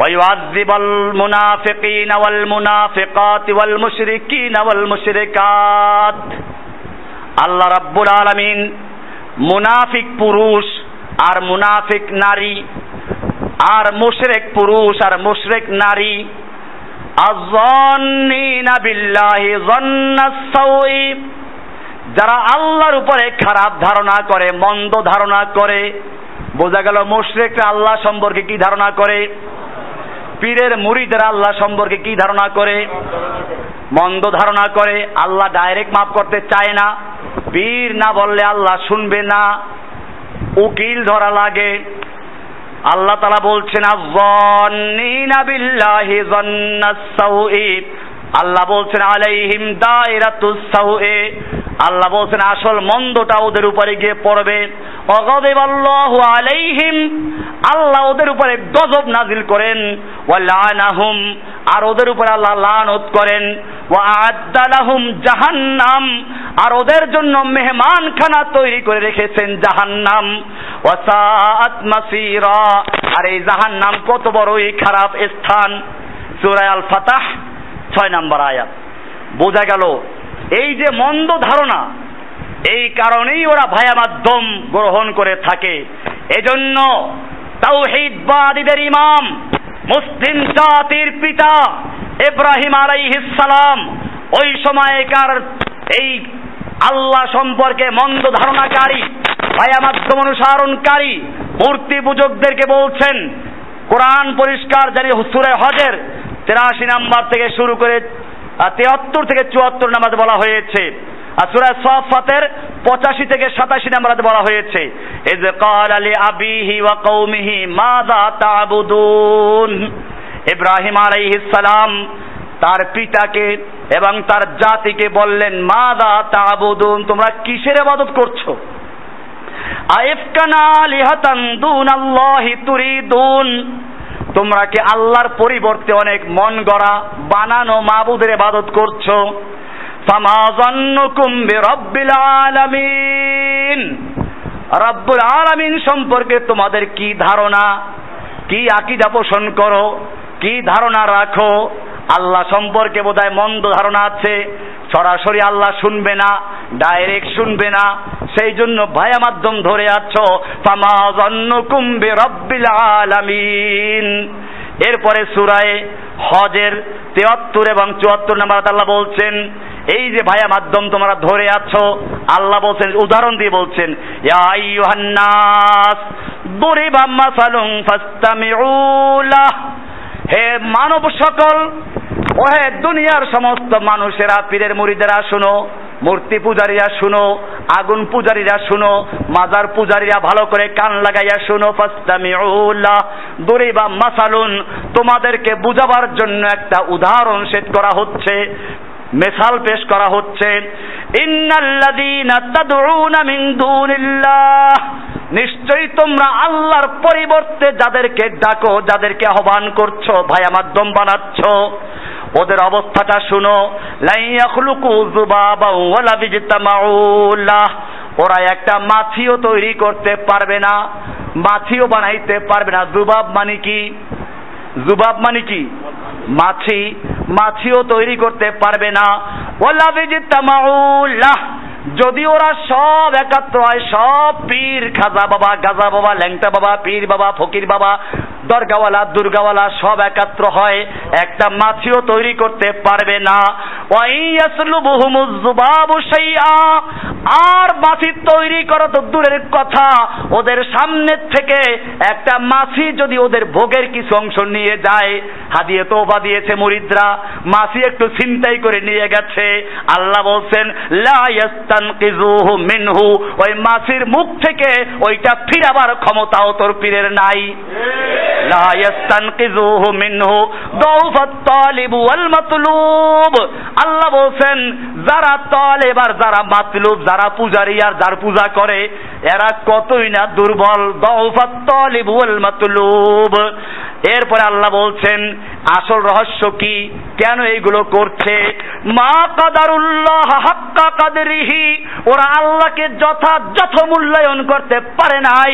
ويعذب المنافقين والمنافقات والمشركين والمشركات আল্লাহ রাব্বুল আলামিন মুনাফিক পুরুষ আর মুনাফিক নারী আর মুশরেক পুরুষ আর মুশরেক নারী যারা আল্লাহর উপরে খারাপ ধারণা করে, মন্দ ধারণা করে, বোঝা গেল মুশরেকরা আল্লাহ সম্পর্কে কি ধারণা করে? পীরের মুরিদের আল্লাহ সম্পর্কে কি ধারণা করে? মন্দ ধারণা করে, আল্লাহ ডাইরেক্ট মাফ করতে চায় না। পীর না বললে আল্লাহ শুনবে না। উকিল ধরা লাগে। আল্লাহ তারা বলছেন আল্লাহ বলছেন আলাইহিম দায়রাতুস সাউএ আল্লাহ বলছেন, আসল মন্দটা ওদের উপরে গিয়ে পড়বে। অগদেবাল্লাহু আলাইহিম, আল্লাহ ওদের উপরে গজব নাজিল করেন। ওয়ালানাহুম আর ওদের উপরে আল্লাহ লানত করেন। ওয়া আদালাহুম জাহান্নাম, আর ওদের জন্য মেহমান খানা তৈরি করে রেখেছেন জাহান্নাম। ওয়া সাআত মাসিরা, আর এই জাহান্নাম কত বড়ই খারাপ স্থান। সূরা আল ফাতাহ ছয় নম্বর আয়াত। বোঝা গেল এই যে মন্দ ধারণা, এই কারণেই ওরা ভায়া মাধ্যম গ্রহণ করে থাকে। এজন্য তাওহিদবাদীদের ইমাম, মুসলিম জাতির পিতা ইব্রাহিম সালাম, ওই সময়কার এই আল্লাহ সম্পর্কে মন্দ ধারণাকারী, ভায়া মাধ্যম অনুসরণকারী, মূর্তি পূজকদেরকে বলছেন, কোরআন পরিষ্কার জানি সুরে হজের, তেরাশি নাম্বার থেকে শুরু করে তেহাত্তর থেকে চুয়াত্তর নাম্বার বলা হয়েছে। আর সুরা সফাতের পঁচাশি থেকে সাতাশি নাম্বার বলা হয়েছে। যে কাল আলী আবিহি ওয়া কৌমিহি মাদা তাবুদুন? ইব্রাহিম আলাইহিস সালাম তার পিতাকে এবং তার জাতিকে বললেন মাদা তাবুদুন, তোমরা কিসের ইবাদত করছ? আইফকানা লিহাতান দুন আল্লাহি তুরিদুন। তোমরা কি আল্লাহর পরিবর্তে অনেক মন গড়া, বানানো মাবুদের ইবাদত করছ? ফামাজান্নুকুম বিরাব্বিল আলামিন। রব্বুল আলামিন সম্পর্কে তোমাদের কি ধারণা? কি আকিদা পোষণ করো? কি ধারণা রাখো? আল্লাহ সম্পর্কে বোধহয় মন্দ ধারণা আছে। সরাসরি আল্লাহ শুনবে না, ডাইরেক্ট শুনবে না। সেই জন্য ভায়া মাধ্যম ধরে আছো কুম্বে রব্বিল আলামিন। এরপরে সুরায় হজের তেয়াত্তর এবং চুয়াত্তর নাম্বার আল্লাহ বলছেন, এই যে ভায়া মাধ্যম তোমরা ধরে আছো, আল্লাহ বলছেন, উদাহরণ দিয়ে বলছেন, ইয়া আইয়ুহান্নাস, দুরিবা মাসালুন ফাস্তামিউলাহ হে মানব সকল ও হে দুনিয়ার সমস্ত মানুষেরা, পীরের মুড়িদেরা শুনো, মূর্তি পূজারীরা শুনো, আগুন পূজারীরা শুনো, মাজার পূজারীরা ভালো করে কান লাগাইয়া শুনো ফাস্তামিউল্লাহ দুরিবা মাসালুন। তোমাদেরকে বুঝাবার জন্য একটা উদাহরণ সেট করা হচ্ছে। মেসাল পেশ করা হচ্ছে নিশ্চয়ই তোমরা আল্লাহর পরিবর্তে যাদেরকে ডাকো, যাদেরকে আহ্বান করছ, ভায়া মাধ্যম বানাচ্ছ। ওদের অবস্থাটা শুনো ওরা একটা মাছিও তৈরি করতে পারবে না, মাছিও বানাইতে পারবে না। জুবাব মানে কি? জুবাব মানে কি? মাছি মাছিও তৈরি করতে পারবে না। ওয়ালা বিজতামাউল্লাহ যদি ওরা সব একাত্র হয়, সব পীর, খাজা বাবা, গাজা বাবা, ল্যাংটা বাবা, পীর বাবা, ফকির বাবা, দরগাওয়ালা, দুর্গাওয়ালা সব একাত্র হয়, একটা মাছিও তৈরি করতে পারবে না। আর মাছি তৈরি করা তো দূরের কথা। ওদের সামনের থেকে একটা মাছি যদি ওদের ভোগের কিছু অংশ নিয়ে যায়, হাদিয়ে তোবা দিয়েছে মুরিদরা। মাছি একটু চিন্তাই করে নিয়ে গেছে। আল্লাহ বলছেন মিনহু, ওই মাছির মুখ থেকে ওইটা ফিরাবার ক্ষমতাও তোর পীরের নাই। মিনহু মাতলুব। আল্লাহ যারা যারা মাতলুব, যারা পূজারি আর যার পূজা করে, এরা কতই না দুর্বল। দাউফাত তালিব ওয়াল মাতলুব। এরপরে আল্লাহ বলছেন, আসল রহস্য কি? কেন এইগুলো করছে? মা কাদারুল্লাহ হাক্কা কাদরিহি ওরা আল্লাহকে যথাযথ মূল্যায়ন করতে পারে নাই,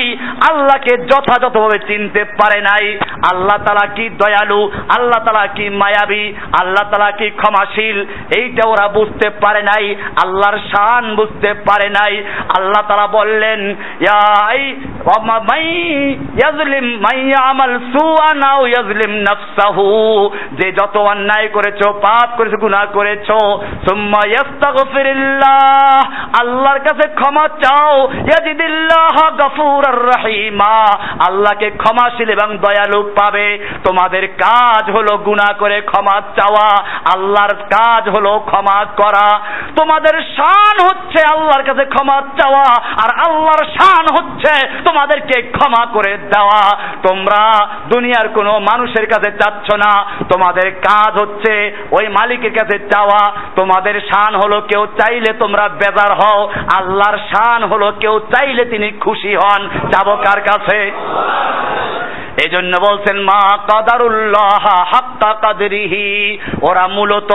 আল্লাহকে যথাযথভাবে চিনতে পারে নাই। আল্লাহ তালা কি দয়ালু, আল্লাহ তালা কি মায়াবী, আল্লাহ তালা কি ক্ষমাশীল, এইটা ওরা বুঝতে পারে নাই, আল্লাহর শান বুঝতে পারে নাই। আল্লাহ তালা বললেন যে যত অন্যায় করেছ, পাপ করেছ, গুনাহ করেছ, সুম্মা ইস্তাগফিরিল্লাহ আল্লাহর কাছে ক্ষমা চাও। ইয়াজিদিল্লাহ গফুরার রহিমা। আল্লাহকে ক্ষমাশীল এবং দয়ালু পাবে। তোমাদের কাজ হলো গুনাহ করে ক্ষমা চাওয়া। আল্লাহর কাজ হলো ক্ষমা করা। তোমাদের শান হচ্ছে আল্লাহর কাছে ক্ষমা চাওয়া। আর আল্লাহর শান হচ্ছে তোমাদেরকে ক্ষমা করে দেওয়া। তোমরা দুনিয়ার কোনো মানুষের কাছে চাচ্ছ না। তোমাদের কাজ হচ্ছে ওই মালিকের কাছে চাওয়া। তোমাদের শান হলো কেউ চাইলে তোমরা বেজার হও, আল্লাহর শান হলো কেউ চাইলে তিনি খুশি হন। যাব কার কাছে? এই জন্য বলছেন, মা কাদারুল্লাহ হাক্কা কাদরিহি। ওরা মূলত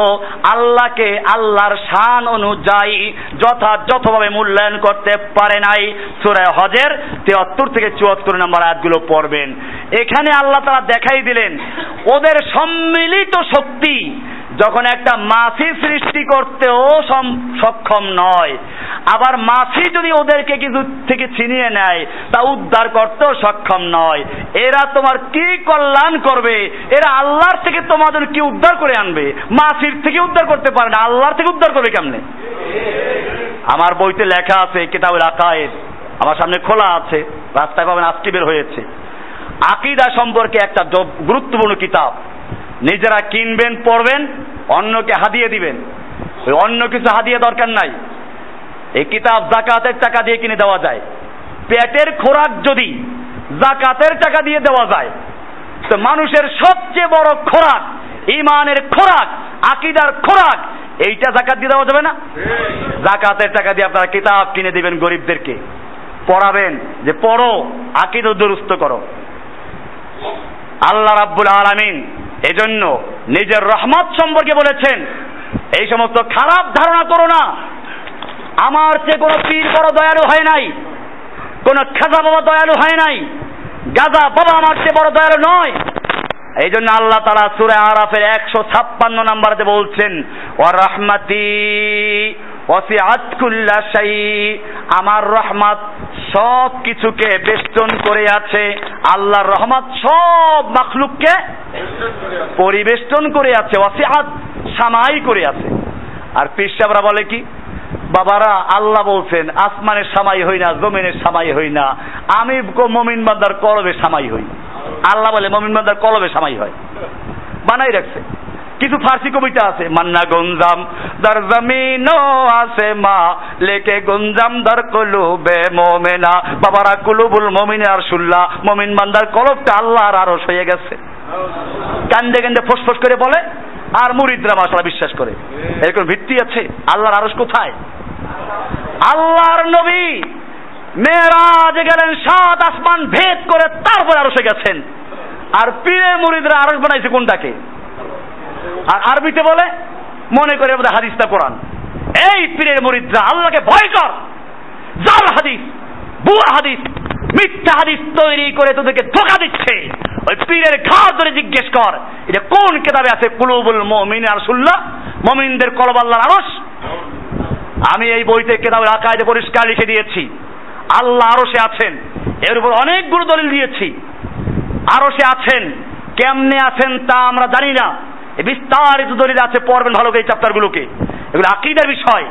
আল্লাহকে, আল্লাহর শান অনুযায়ী যথাযথভাবে মূল্যায়ন করতে পারে নাই। সুরায় হজের তেয়াত্তর থেকে চুয়াত্তর নম্বর আয়াতগুলো পড়বেন। এখানে আল্লাহ তারা দেখাই দিলেন, ওদের সম্মিলিত শক্তি যখন একটা মাছি সৃষ্টি করতেও সক্ষম নয়, আবার মাছি যদি ওদেরকে কিছু থেকে ছিনিয়ে নেয়, তা উদ্ধার করতেও সক্ষম নয়। এরা তোমার কি কল্যাণ করবে? এরা আল্লাহর থেকে তোমাদের কি উদ্ধার করে আনবে? মাছির থেকে উদ্ধার করতে পারে না, আল্লাহর থেকে উদ্ধার করবে কেমনে? আমার বইতে লেখা আছে কিতাবের আকায়ের আমার সামনে খোলা আছে, রাস্তায় পাবেন আজকে বের হয়েছে। আকিদা সম্পর্কে একটা গুরুত্বপূর্ণ কিতাব। নিজেরা কিনবেন, পড়বেন, অন্যকে হাদিয়ে দিবেন। ওই অন্য কিছু হাদিয়ে দরকার নাই। এই কিতাব জাকাতের টাকা দিয়ে কিনে দেওয়া যায়। পেটের খোরাক যদি জাকাতের টাকা দিয়ে দেওয়া যায়, তো মানুষের সবচেয়ে বড় খোরাক ইমানের খোরাক, আকিদার খোরাক, এইটা জাকাত দিয়ে দেওয়া যাবে না? জাকাতের টাকা দিয়ে আপনারা কিতাব কিনে দিবেন গরিবদেরকে। পড়াবেন যে পড়ো, আকিদ দুরুস্ত করো। আল্লাহ রাব্বুল আলামিন এজন্য নিজের রহমত সম্পর্কে বলেছেন, এই সমস্ত খারাপ ধারণা করো না। আমার চেয়ে কোনো পীর বড় দয়ালু হয় নাই, কোন খাজা বাবা দয়ালু হয় নাই, গাজা বাবা আমার চেয়ে বড় দয়ালু নয়। এই জন্য আল্লাহ তারা সুরে আরাফের একশো ছাপ্পান্ন নাম্বারতে বলছেন ও রহমাতি আমার রহমত সব কিছুকে বেষ্টন করে আছে, আল্লাহর রহমত সব মাখলুককে পরিবেষ্টন করে আছে, ওয়াসিআত সামাই করে আছে। আর পিসাবরা বলে কি, বাবারা, আল্লাহ বলছেন, আসমানের সামাই হই না, জমিনের সামাই হই না, আমি মমিন বান্দার কলবে সামাই হই। আল্লাহ বলে, মমিন বান্দার কলবে সামাই হয়। বানাই রাখছে। কিছু ফার্সি কবিতা আছে, মান্না গঞ্জাম দার জমিন আছে মা। লেকে গঞ্জাম দার কলুবে মোমেনা। বাবারা কুলুবুল মমিনে আর সুল্লা মমিন বান্দার কলবটা আল্লাহর আরস হয়ে গেছে। কান্দে কান্দে ফোসফোস করে বলে, আর মুরিদরা মাসালা বিশ্বাস করে। এরকম ভিত্তি আছে? আল্লাহর আরস কোথায়? আল্লাহর নবী মেয়েরাজ গেলেন, সাত আসমান ভেদ করে তারপরে আরসে গেছেন। আর পীরে মুরিদরা আরস বানাইছে কোনটাকে? আর আরবিতে বলে মনে করে আমাদের হাদিসটা কোরআন। এই পীরের মুরিদরা, আল্লাহকে ভয় কর। জাল হাদিস, বুয়া হাদিস, মিথ্যা হাদিস তৈরি করে তোদেরকে ধোকা দিচ্ছে। ওই পীরের ঘাট ধরে জিজ্ঞেস কর, এটা কোন কেতাবে আছে? কুলুবুল মমিন আর সুল্লাহ মমিনদের কলব আল্লাহর আরস আমি এই বইতে কেতাবের আকায়দে পরিষ্কার লিখে দিয়েছি। আল্লাহ আরও সে আছেন, এর উপর অনেকগুলো দলিল দিয়েছি। আরও সে আছেন, কেমনে আছেন তা আমরা জানি না। বিস্তারিত দলিল আছে, পড়বেন ভালো এই চ্যাপ্টারগুলোকে এগুলো আকিদার বিষয়।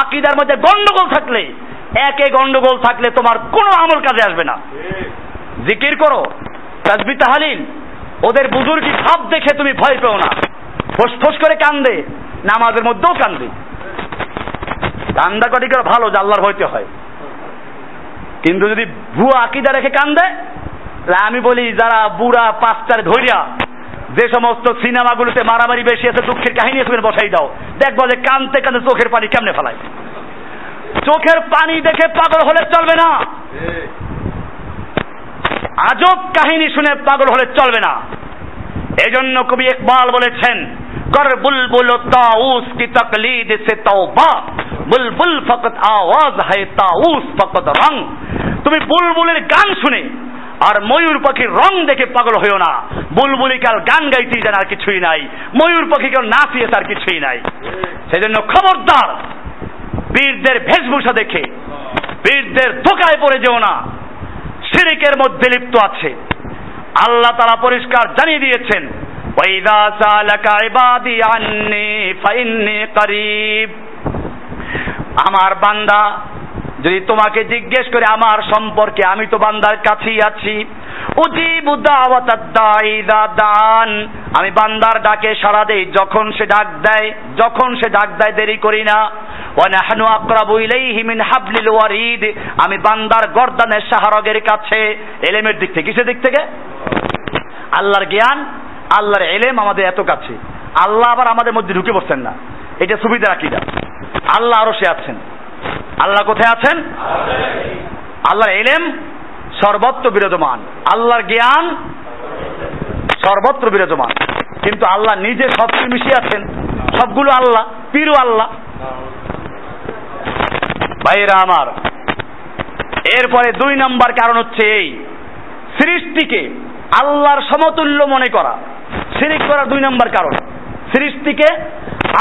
আকিদার মধ্যে গন্ডগোল থাকলে, একে গন্ডগোল থাকলে তোমার কোনো আমল কাজে আসবে না। জিকির করো তাহালিল। ওদের বুজুর্গি ভাব দেখে তুমি ভয় পেও না। ফোস করে কান্দে, নামাজের মধ্যেও কান্দে। কান্দা কটি করে ভালো, যে আল্লাহর হইতে হয়। কিন্তু যদি ভুয়া আকিদা রেখে কান্দে আমি বলি, যারা বুড়া পাঁচটার ধৈর্যা যে সমস্ত সিনেমাগুলোতে মারামারি বেশি আছে, দুঃখের কাহিনী তুমি বসাই দাও। দেখব যে কানতে কানতে চোখের পানি কেমনে ফেলায়। চোখের পানি দেখে পাগল হলে চলবে না। আজব কাহিনী শুনে পাগল হলে চলবে না। এজন্য কবি ইকবাল বলেছেন, কর বুলবুল তাউস কি তকলিদ সে তওবা? বুলবুল ফকত আওয়াজ है তাউস ফকত রং। তুমি বুলবুলের গান শুনে আর ময়ূর পাখির রং দেখে পাগল হইও না। বুলবুলি কাল গান গাইতে জান আর কিছুই নাই। ময়ূর পাখি কাল নাচিয়ে তার কিছুই নাই। সেই জন্য খবরদার, বীরদের বেশভূষা দেখে, বীরদের ধোকায় পড়ে যেও না। শিরিকের মধ্যে লিপ্ত আছে। আল্লাহ তারা পরিষ্কার জানিয়ে দিয়েছেন, ওয়াইদা সালাকা আন্নি ফাইন্নি করিব। আমার বান্দা যদি তোমাকে জিজ্ঞেস করে আমার সম্পর্কে, আমি তো বান্দার কাছেই আছি। দান আমি বান্দার ডাকে সাড়া দেই, যখন সে ডাক দেয়, যখন সে ডাক দেয়, দেরি করি না। ওয়ানাহনু আকরাবু ইলাইহি মিন হাবলিল ওয়ারিদ। আমি বান্দার গর্দানের শাহরগের কাছে। এলেমের দিক থেকে, কিসের দিক থেকে? আল্লাহর জ্ঞান, আল্লাহর এলেম আমাদের এত কাছে। আল্লাহ আবার আমাদের মধ্যে ঢুকে বসছেন না। এটা সুবিধা আকিদা। আল্লাহ আরও সে আছেন। আল্লাহ কোথায় আছেন? আল্লাহর এলেম, সর্বত্র বিরাজমান। আল্লাহর জ্ঞান সর্বত্র বিরাজমান। কিন্তু আল্লাহ নিজে সবকিছু মিশিয়ে আছেন। সবগুলো আল্লাহ পীরও আল্লাহ। ভাইরা আমার, এরপরে দুই নাম্বার কারণ হচ্ছে এই। সৃষ্টিকে আল্লাহর সমতুল্য মনে করা। শিরিক করার দুই নাম্বার কারণ। সৃষ্টিকে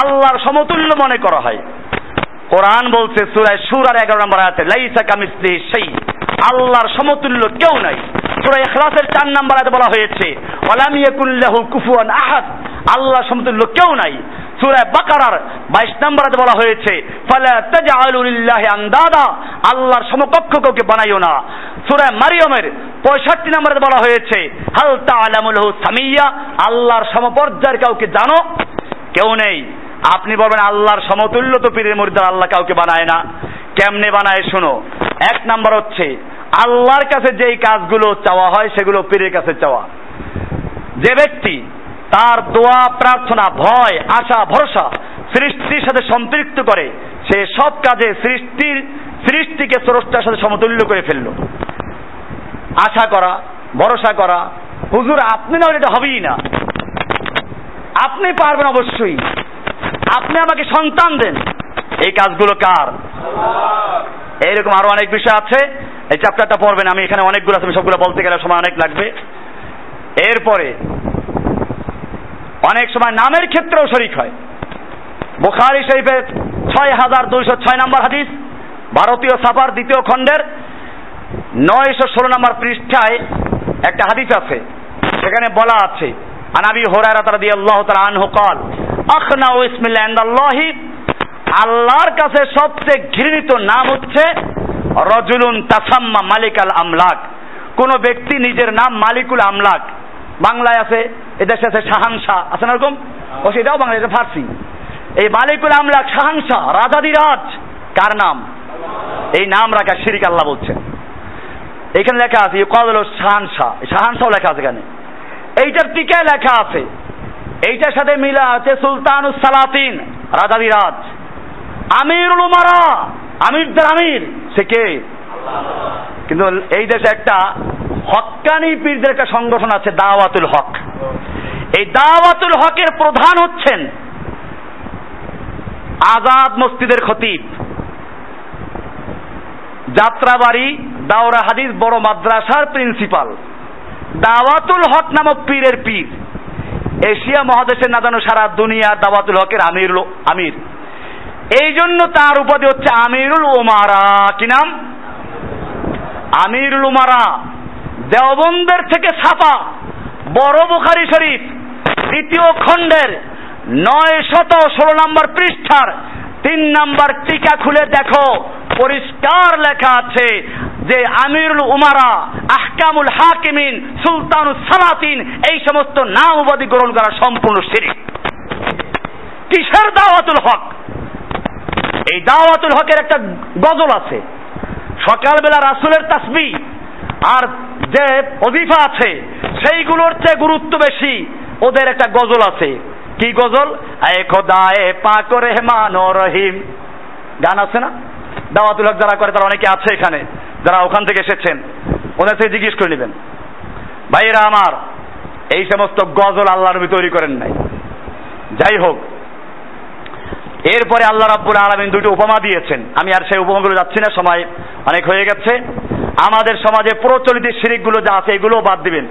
আল্লাহর সমতুল্য মনে করা হয়। কোরআন বলছে সুরায় সুরার এগারো নম্বর আয়াতে, লাইসা কামিসলি সেই আল্লাহর সমতুল্য কেউ নাই। সুরায় ইখলাসের চার নম্বর আয়াতে বলা হয়েছে, ওয়ালাম ইয়াকুল্লাহু কুফুয়ান আহাদ, আল্লাহর সমতুল্য কেউ নাই। সুরায় বাকারার বাইশ নম্বর আয়াতে বলা হয়েছে, ফালা তাজআলু লিল্লাহি আন্দাদা, আল্লাহর সমকক্ষ কাউকে বানাইও না। সুরায় মারিয়মের পঁয়ষট্টি নম্বরে বলা হয়েছে, হাল তাআলামুলহু সামিয়া, আল্লাহর সমপর্যায়ের কাউকে জানো, কেউ নেই। আপনি বলবেন, আল্লাহর সমতুল্য তো পীরের মুরিদার আল্লাহ কাউকে বানায় না। কেমনে বানায় শোনো? এক নাম্বার হচ্ছে, আল্লাহর কাছে যেই কাজগুলো চাওয়া হয়, সেগুলো পীরের কাছে চাওয়া। যে ব্যক্তি তার দোয়া, প্রার্থনা, ভয়, আশা, ভরসা, সৃষ্টির সাথে সম্পৃক্ত করে, সে সব কাজে সৃষ্টির, সৃষ্টিকে স্রষ্টার সাথে সমতুল্য করে ফেলল। আশা করা, ভরসা করা, হুজুর, আপনি না এটা হবেই না। আপনি পারবেন অবশ্যই। আপনি আমাকে সন্তান দেন। এই কাজগুলো কার? এইরকম আরও অনেক বিষয় আছে। এই চ্যাপ্টারটা পড়বেন, আমি এখানে অনেকগুলো আছে সবগুলো বলতে গেলে সময় অনেক লাগবে। এরপরে, অনেক সময় নামের ক্ষেত্রেও শরিক হয়। বুখারি শরীফের ছয় হাজার দুইশো ছয় নম্বর হাদিস, ভারতীয় সাফার দ্বিতীয় খণ্ডের নয়শো ষোলো নম্বর পৃষ্ঠায় একটা হাদিস আছে। সেখানে বলা আছে আনাবি হোরায়রা তারা দিয়ে আল্লাহ তারা আনহু কল আখনা ও ইসমিল্লা ইন্দাল্লাহি আল্লাহর কাছে সবচেয়ে ঘৃণিত নাম হচ্ছে রজুলুন তাসাম্মা মালিক আল আমলাক। কোন ব্যক্তি নিজের নাম মালিকুল আমলাক। বাংলায় আছে, এদেশে আছে শাহানশাহ। আছে না এরকম? ও সেটাও এটা ফার্সি। এই মালিকুল আমলাক শাহানশাহ রাজাদিরাজ কার নাম? এই নাম রাখা শিরিক আল্লাহ বলছেন। এখানে লেখা আছে হলো শাহানশাহ। শাহানশাহ লেখা আছে এখানে। এইটার টিকায় লেখা আছে। এইটার সাথে মিলা আছে সুলতানুস সালাতিন রাজাদিরাজ আমিরুল উমারা, আমিরদের আমির, সে কে? কিন্তু এই দেশে একটা হক্কানি পীরদের একটা সংগঠন আছে, দাওয়াতুল হক। এই দাওয়াতুল হকের প্রধান হচ্ছেন আজাদ মসজিদের খতিব। যাত্রাবাড়ি দাওরা হাদিস বড় মাদ্রাসার প্রিন্সিপাল। দাওয়াতুল হক নামক পীরের পীর। এশিয়া মহাদেশের না জানো সারা দুনিয়া দাওয়াতুল হকের আমির আমির। এই জন্য তার উপাধি হচ্ছে আমিরুল ওমারা কি নাম? আমিরুল উমারা। দেওবন্দের থেকে ছাপা বড় বুখারি শরীফ। দ্বিতীয় খণ্ডের নয় শত ষোলো নম্বর পৃষ্ঠার তিন নাম্বার টিকা খুলে দেখো। পরিষ্কার লেখা আছে যে আমিরুল উমারা, আহকামুল হাকিমিন সুলতানুল সালাতিন, এই সমস্ত নাম উপাধি গ্রহণ করা সম্পূর্ণ শিরিক। কিসের দাওয়াতুল হক? এই দাওয়াতুল হকের একটা গজল আছে। সকালবেলা রাসুলের তাসবি আর যে অজিফা আছে, সেইগুলোর চেয়ে গুরুত্ব বেশি ওদের একটা গজল আছে। কি গজল? এ খোদায়ে পাক রেহমান ও রহিম। গান আছে না? দাওয়াতুল হক যারা করে তারা অনেকে আছে এখানে, যারা ওখান থেকে এসেছেন। ওদের থেকে জিজ্ঞেস করে নেবেন। ভাইয়েরা আমার, এই সমস্ত গজল আল্লাহ নবী তৈরি করেন নাই। যাই হোক, এরপরে আল্লাহ রাব্বুল আলমিন দুটো উপমা দিয়েছেন। আমি আর সেই উপমাগুলো যাচ্ছি না, সময় অনেক হয়ে গেছে। আমাদের সমাজে প্রচলিত শিরিকগুলো যা আছে এগুলো বাদ দিবেন।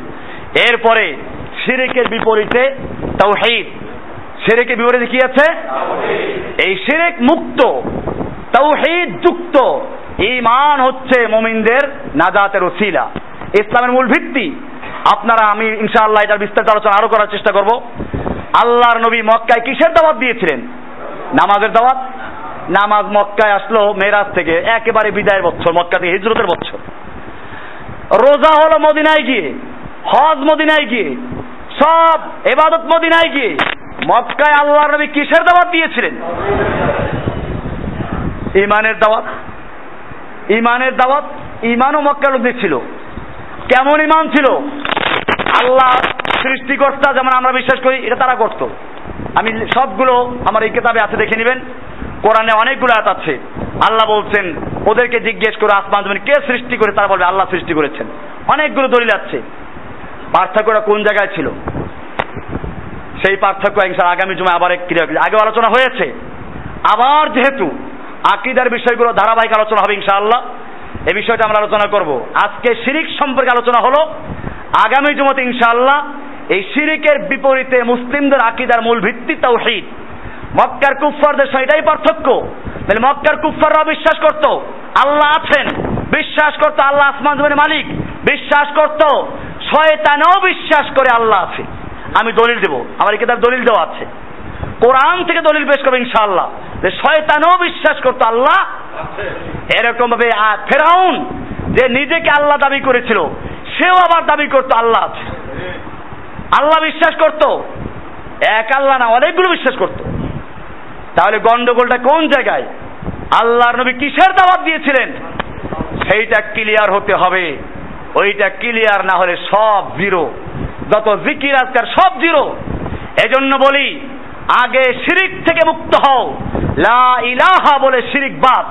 এরপরে শিরিকের বিপরীতে তাওহীদ শিরিকের বিপরীতে কি আছে? এই শিরিক মুক্ত, তাওহীদ যুক্ত। ঈমান হচ্ছে মুমিনদের নাজাতের ওসিলা। ইসলামের মূল ভিত্তি। আপনারা, আমি ইনশাআল্লাহ এটার বিস্তারিত আলোচনা আরও করার চেষ্টা করব। আল্লাহর নবী মক্কায় কিসের দাওয়াত দিয়েছিলেন? নামাজের দাওয়াত? নামাজ মক্কায় আসলো মেরাজ থেকে, একেবারে বিদায়ের বছর, মক্কা থেকে হিজরতের বছর। রোজা হলো মদিনায় গিয়ে, হজ মদিনায় গিয়ে, সব এবাদত মদিনায় গিয়ে মক্কায় আল্লাহর নবী কিসের দাওয়াত দিয়েছিলেন? ইমানের দাওয়াত। ইমানের দাওয়াত ইমানও মক্কার মধ্যে ছিল। কেমন ইমান ছিল? আল্লাহ সৃষ্টিকর্তা যেমন আমরা বিশ্বাস করি, এটা তারা করত। আমি সবগুলো আমার এই কিতাবে আছে, দেখে নেবেন। কোরআনে অনেকগুলো আয়াত আছে। আল্লাহ বলছেন, ওদেরকে জিজ্ঞেস করে, আসমান জমিন কে সৃষ্টি করে, তারা বলবে, আল্লাহ সৃষ্টি করেছেন। অনেকগুলো দলিল আছে। পার্থক্যটা কোন জায়গায় ছিল? সেই পার্থক্য ইনশাল আগামী জমা আবার ক্রিয়া আগে আলোচনা হয়েছে। আবার যেহেতু আকিদার বিষয়গুলো ধারাবাহিক আলোচনা হবে ইনশাআল্লাহ এই বিষয়টা আমরা আলোচনা করব। আজকে শিরিক সম্পর্কে আলোচনা হলো, আগামী জমাতে ইনশাআল্লাহ এই শিরিকের বিপরীতে মুসলিমদের আকিদার মূল ভিত্তি তাওহীদ। মক্কার কুফফারদের এটাই পার্থক্য। মানে মক্কার কুফফাররা বিশ্বাস করত, আল্লাহ আছেন। বিশ্বাস করত আল্লাহ আসমান জমিনের মালিক। বিশ্বাস করত, শয়তানও বিশ্বাস করে আল্লাহ আছে। আমি দলিল দেব। আমার এই কিতাব দলিল দেওয়া আছে। কোরআন থেকে দলিল পেশ করবে ইনশাআল্লাহ। যে শয়তানও বিশ্বাস করতো আল্লাহ। এরকম ভাবে ফেরাউন যে নিজেকে আল্লাহ দাবি করেছিল, সেও আবার দাবি করতো আল্লাহ আছে। আল্লাহ বিশ্বাস করত। এক আল্লাহ না, অনেকগুলো বিশ্বাস করত। তাহলে গন্ডগোলটা কোন জায়গায়? আল্লাহর নবী কিসের দাবাত দিয়েছিলেন? সেইটা ক্লিয়ার হতে হবে। ওইটা ক্লিয়ার না হলে সব জিরো যত জিকির আজকার সব জিরো। এজন্য বলি আগে শিরিক থেকে মুক্ত হও। লা ইলাহা বলে শিরিক বাদ।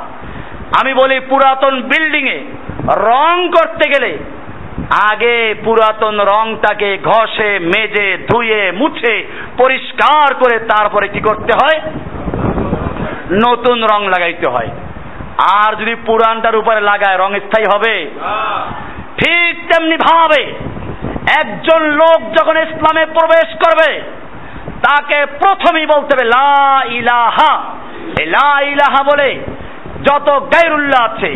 আমি বলি পুরাতন বিল্ডিং এ রং করতে গেলে আগে পুরাতন রংটাকে ঘষে মেজে ধুয়ে মুছে পরিষ্কার করে তারপরে কি করতে হয়? নতুন রং লাগাইতে হয়। আর যদি পুরানটার উপরে লাগায় রং স্থায়ী হবে? ঠিক তেমনি ভাবে একজন লোক যখন ইসলামে প্রবেশ করবে, তাকে প্রথমেই বলতে হবে, লা ইলাহা। লা ইলাহা বলে, যত গাইরুল্লাহ আছে,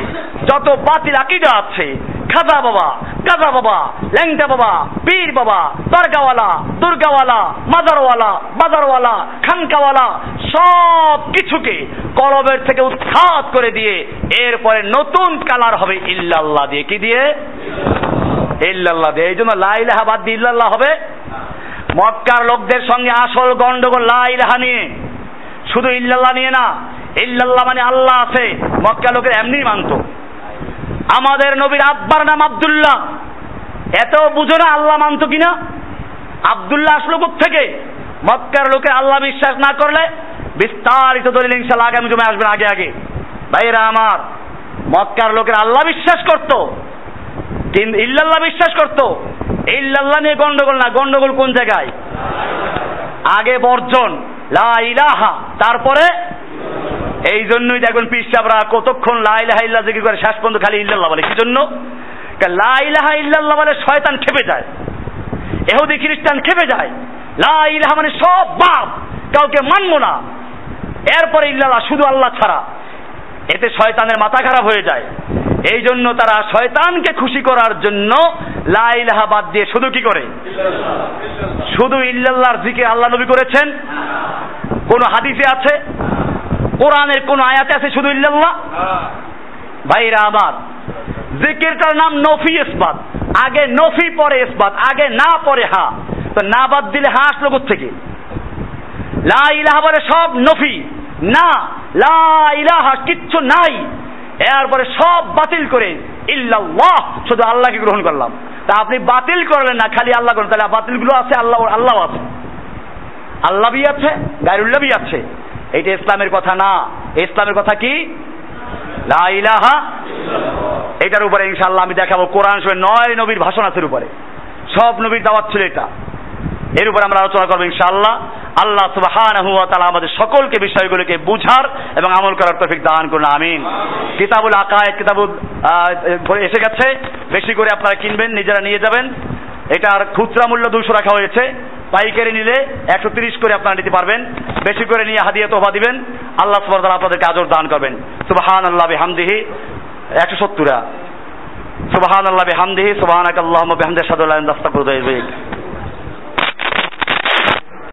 যত বাতিল আকিদা আছে, খাজা বাবা গাজা বাবা, ল্যাংটা বাবা, পীর বাবা, দরগাওয়ালা, দুর্গাওয়ালা, মাজারওয়ালা, বাজারওয়ালা, খানকাওয়ালা, সব কিছুকে কলবের থেকে উৎখাত করে দিয়ে, এরপরে নতুন কালার হবে ইল্লাল্লাহ দিয়ে কি দিয়ে? ইল্লাল্লাহ দিয়ে এই জন্য লাইলাহা বাদ দিয়ে ইল্লাল্লাহ হবে। মক্কার লোকদের সঙ্গে আসল গন্ডগোল লাইলাহা নিয়ে। শুধু ইল্লাল্লাহ নিয়ে না, ইল্লাল্লাহ মানে আল্লাহ আছে। মক্কা লোকের এমনি মানত। আমাদের নবীর আব্বার নাম আব্দুল্লাহ। এত বুঝো না আল্লাহ মানত কিনা? আব্দুল্লাহ আসলো থেকে মক্কার লোকের আল্লাহ বিশ্বাস না করলে বিস্তারিত দলিল ইনশাল্লাহ আগামী জমে আসবেন আগে আগে। ভাইরা আমার, মক্কার লোকের আল্লাহ বিশ্বাস করত। কিন্তু ইল্লাল্লাহ বিশ্বাস করত। ইল্লাল্লাহ নিয়ে গন্ডগোল না, গন্ডগোল কোন জায়গায়? আগে বর্জন, লা ইলাহা, তারপরে এই জন্যই দেখবেন পিসাবরা কতক্ষণ লা ইলাহা ইল্লাহ জিকির করে, শেষ পর্যন্ত খালি ইল্লাল্লাহ বলে। কি জন্য লা ইলাহা ইল্লাল্লাহ বলে শয়তান খেপে যায়। এহুদি খ্রিস্টান খেপে যায়। লা ইলাহা মানে সব বাপ, কাউকে মানবো না। এরপরে ইল্লাল্লাহ শুধু আল্লাহ ছাড়া। এতে শয়তানের মাথা খারাপ হয়ে যায়। এই জন্য তারা শয়তানকে খুশি করার জন্য লাইলাহা বাদ দিয়ে শুধু কি করে? শুধু ইল্লাল্লাহর জিকে আল্লাহ নবী করেছেন? কোন হাদিসে আছে? কোরআনের কোন আয়াতে আছে শুধু ইল্লাল্লাহ? ভাইরা আমার, জিকিরটার নাম নফি ইসবাত। আগে নফি, পরে ইসবাত, আগে না, পরে হা। তো না বাদ দিলে হা আসলো থেকে লা ইলাহা সব নফি। না, লা ইলাহা কিচ্ছু নাই। এরপরে সব বাতিল করে, ইল্লাল্লাহ, শুধু আল্লাহকে গ্রহণ করলাম। তা আপনি বাতিল করলেন না, খালি আল্লাহ করেন তাহলে বাতিলগুলো আছে, আল্লাহ আল্লাহ আছে। আল্লাহ আছে গাইরুল্লাহ বি আছে। এইটা ইসলামের কথা না। ইসলামের কথা কি? লা ইলাহা এটার উপরে ইনশাআল্লাহ আমি দেখাবো কোরআন শরীফ নয় নবীর ভাষণ আছে উপরে। সব নবীর দাওয়াত ছিল এটা। এর উপর আমরা আলোচনা করব ইনশাআল্লাহ। আল্লাহ সুবহানাহু ওয়া তাআলা আমাদের সকলকে বিষয়গুলোকে বুঝার এবং আমল করার তৌফিক দান করুন, আমিন। কিতাবুল আকায়েদ, কিতাবুল এসে গেছে। বেশি করে আপনারা কিনবেন, নিজেরা নিয়ে যাবেন। এটার খুচরা মূল্য দুশো রাখা হয়েছে। পাইকারি নিলে একশো তিরিশ করে আপনারা নিতে পারবেন। বেশি করে নিয়ে হাদিয়া তোফা দিবেন। আল্লাহ তাআলা আপনাদেরকে আজর দান করবেন। সুবহান আল্লাহ বিহামদিহি। একশো সত্তরা। সুবহান আল্লাহ বিহামদিহি। সুবহানাক আল্লাহুম্মা বিহামদিকা আশহাদু আল্লা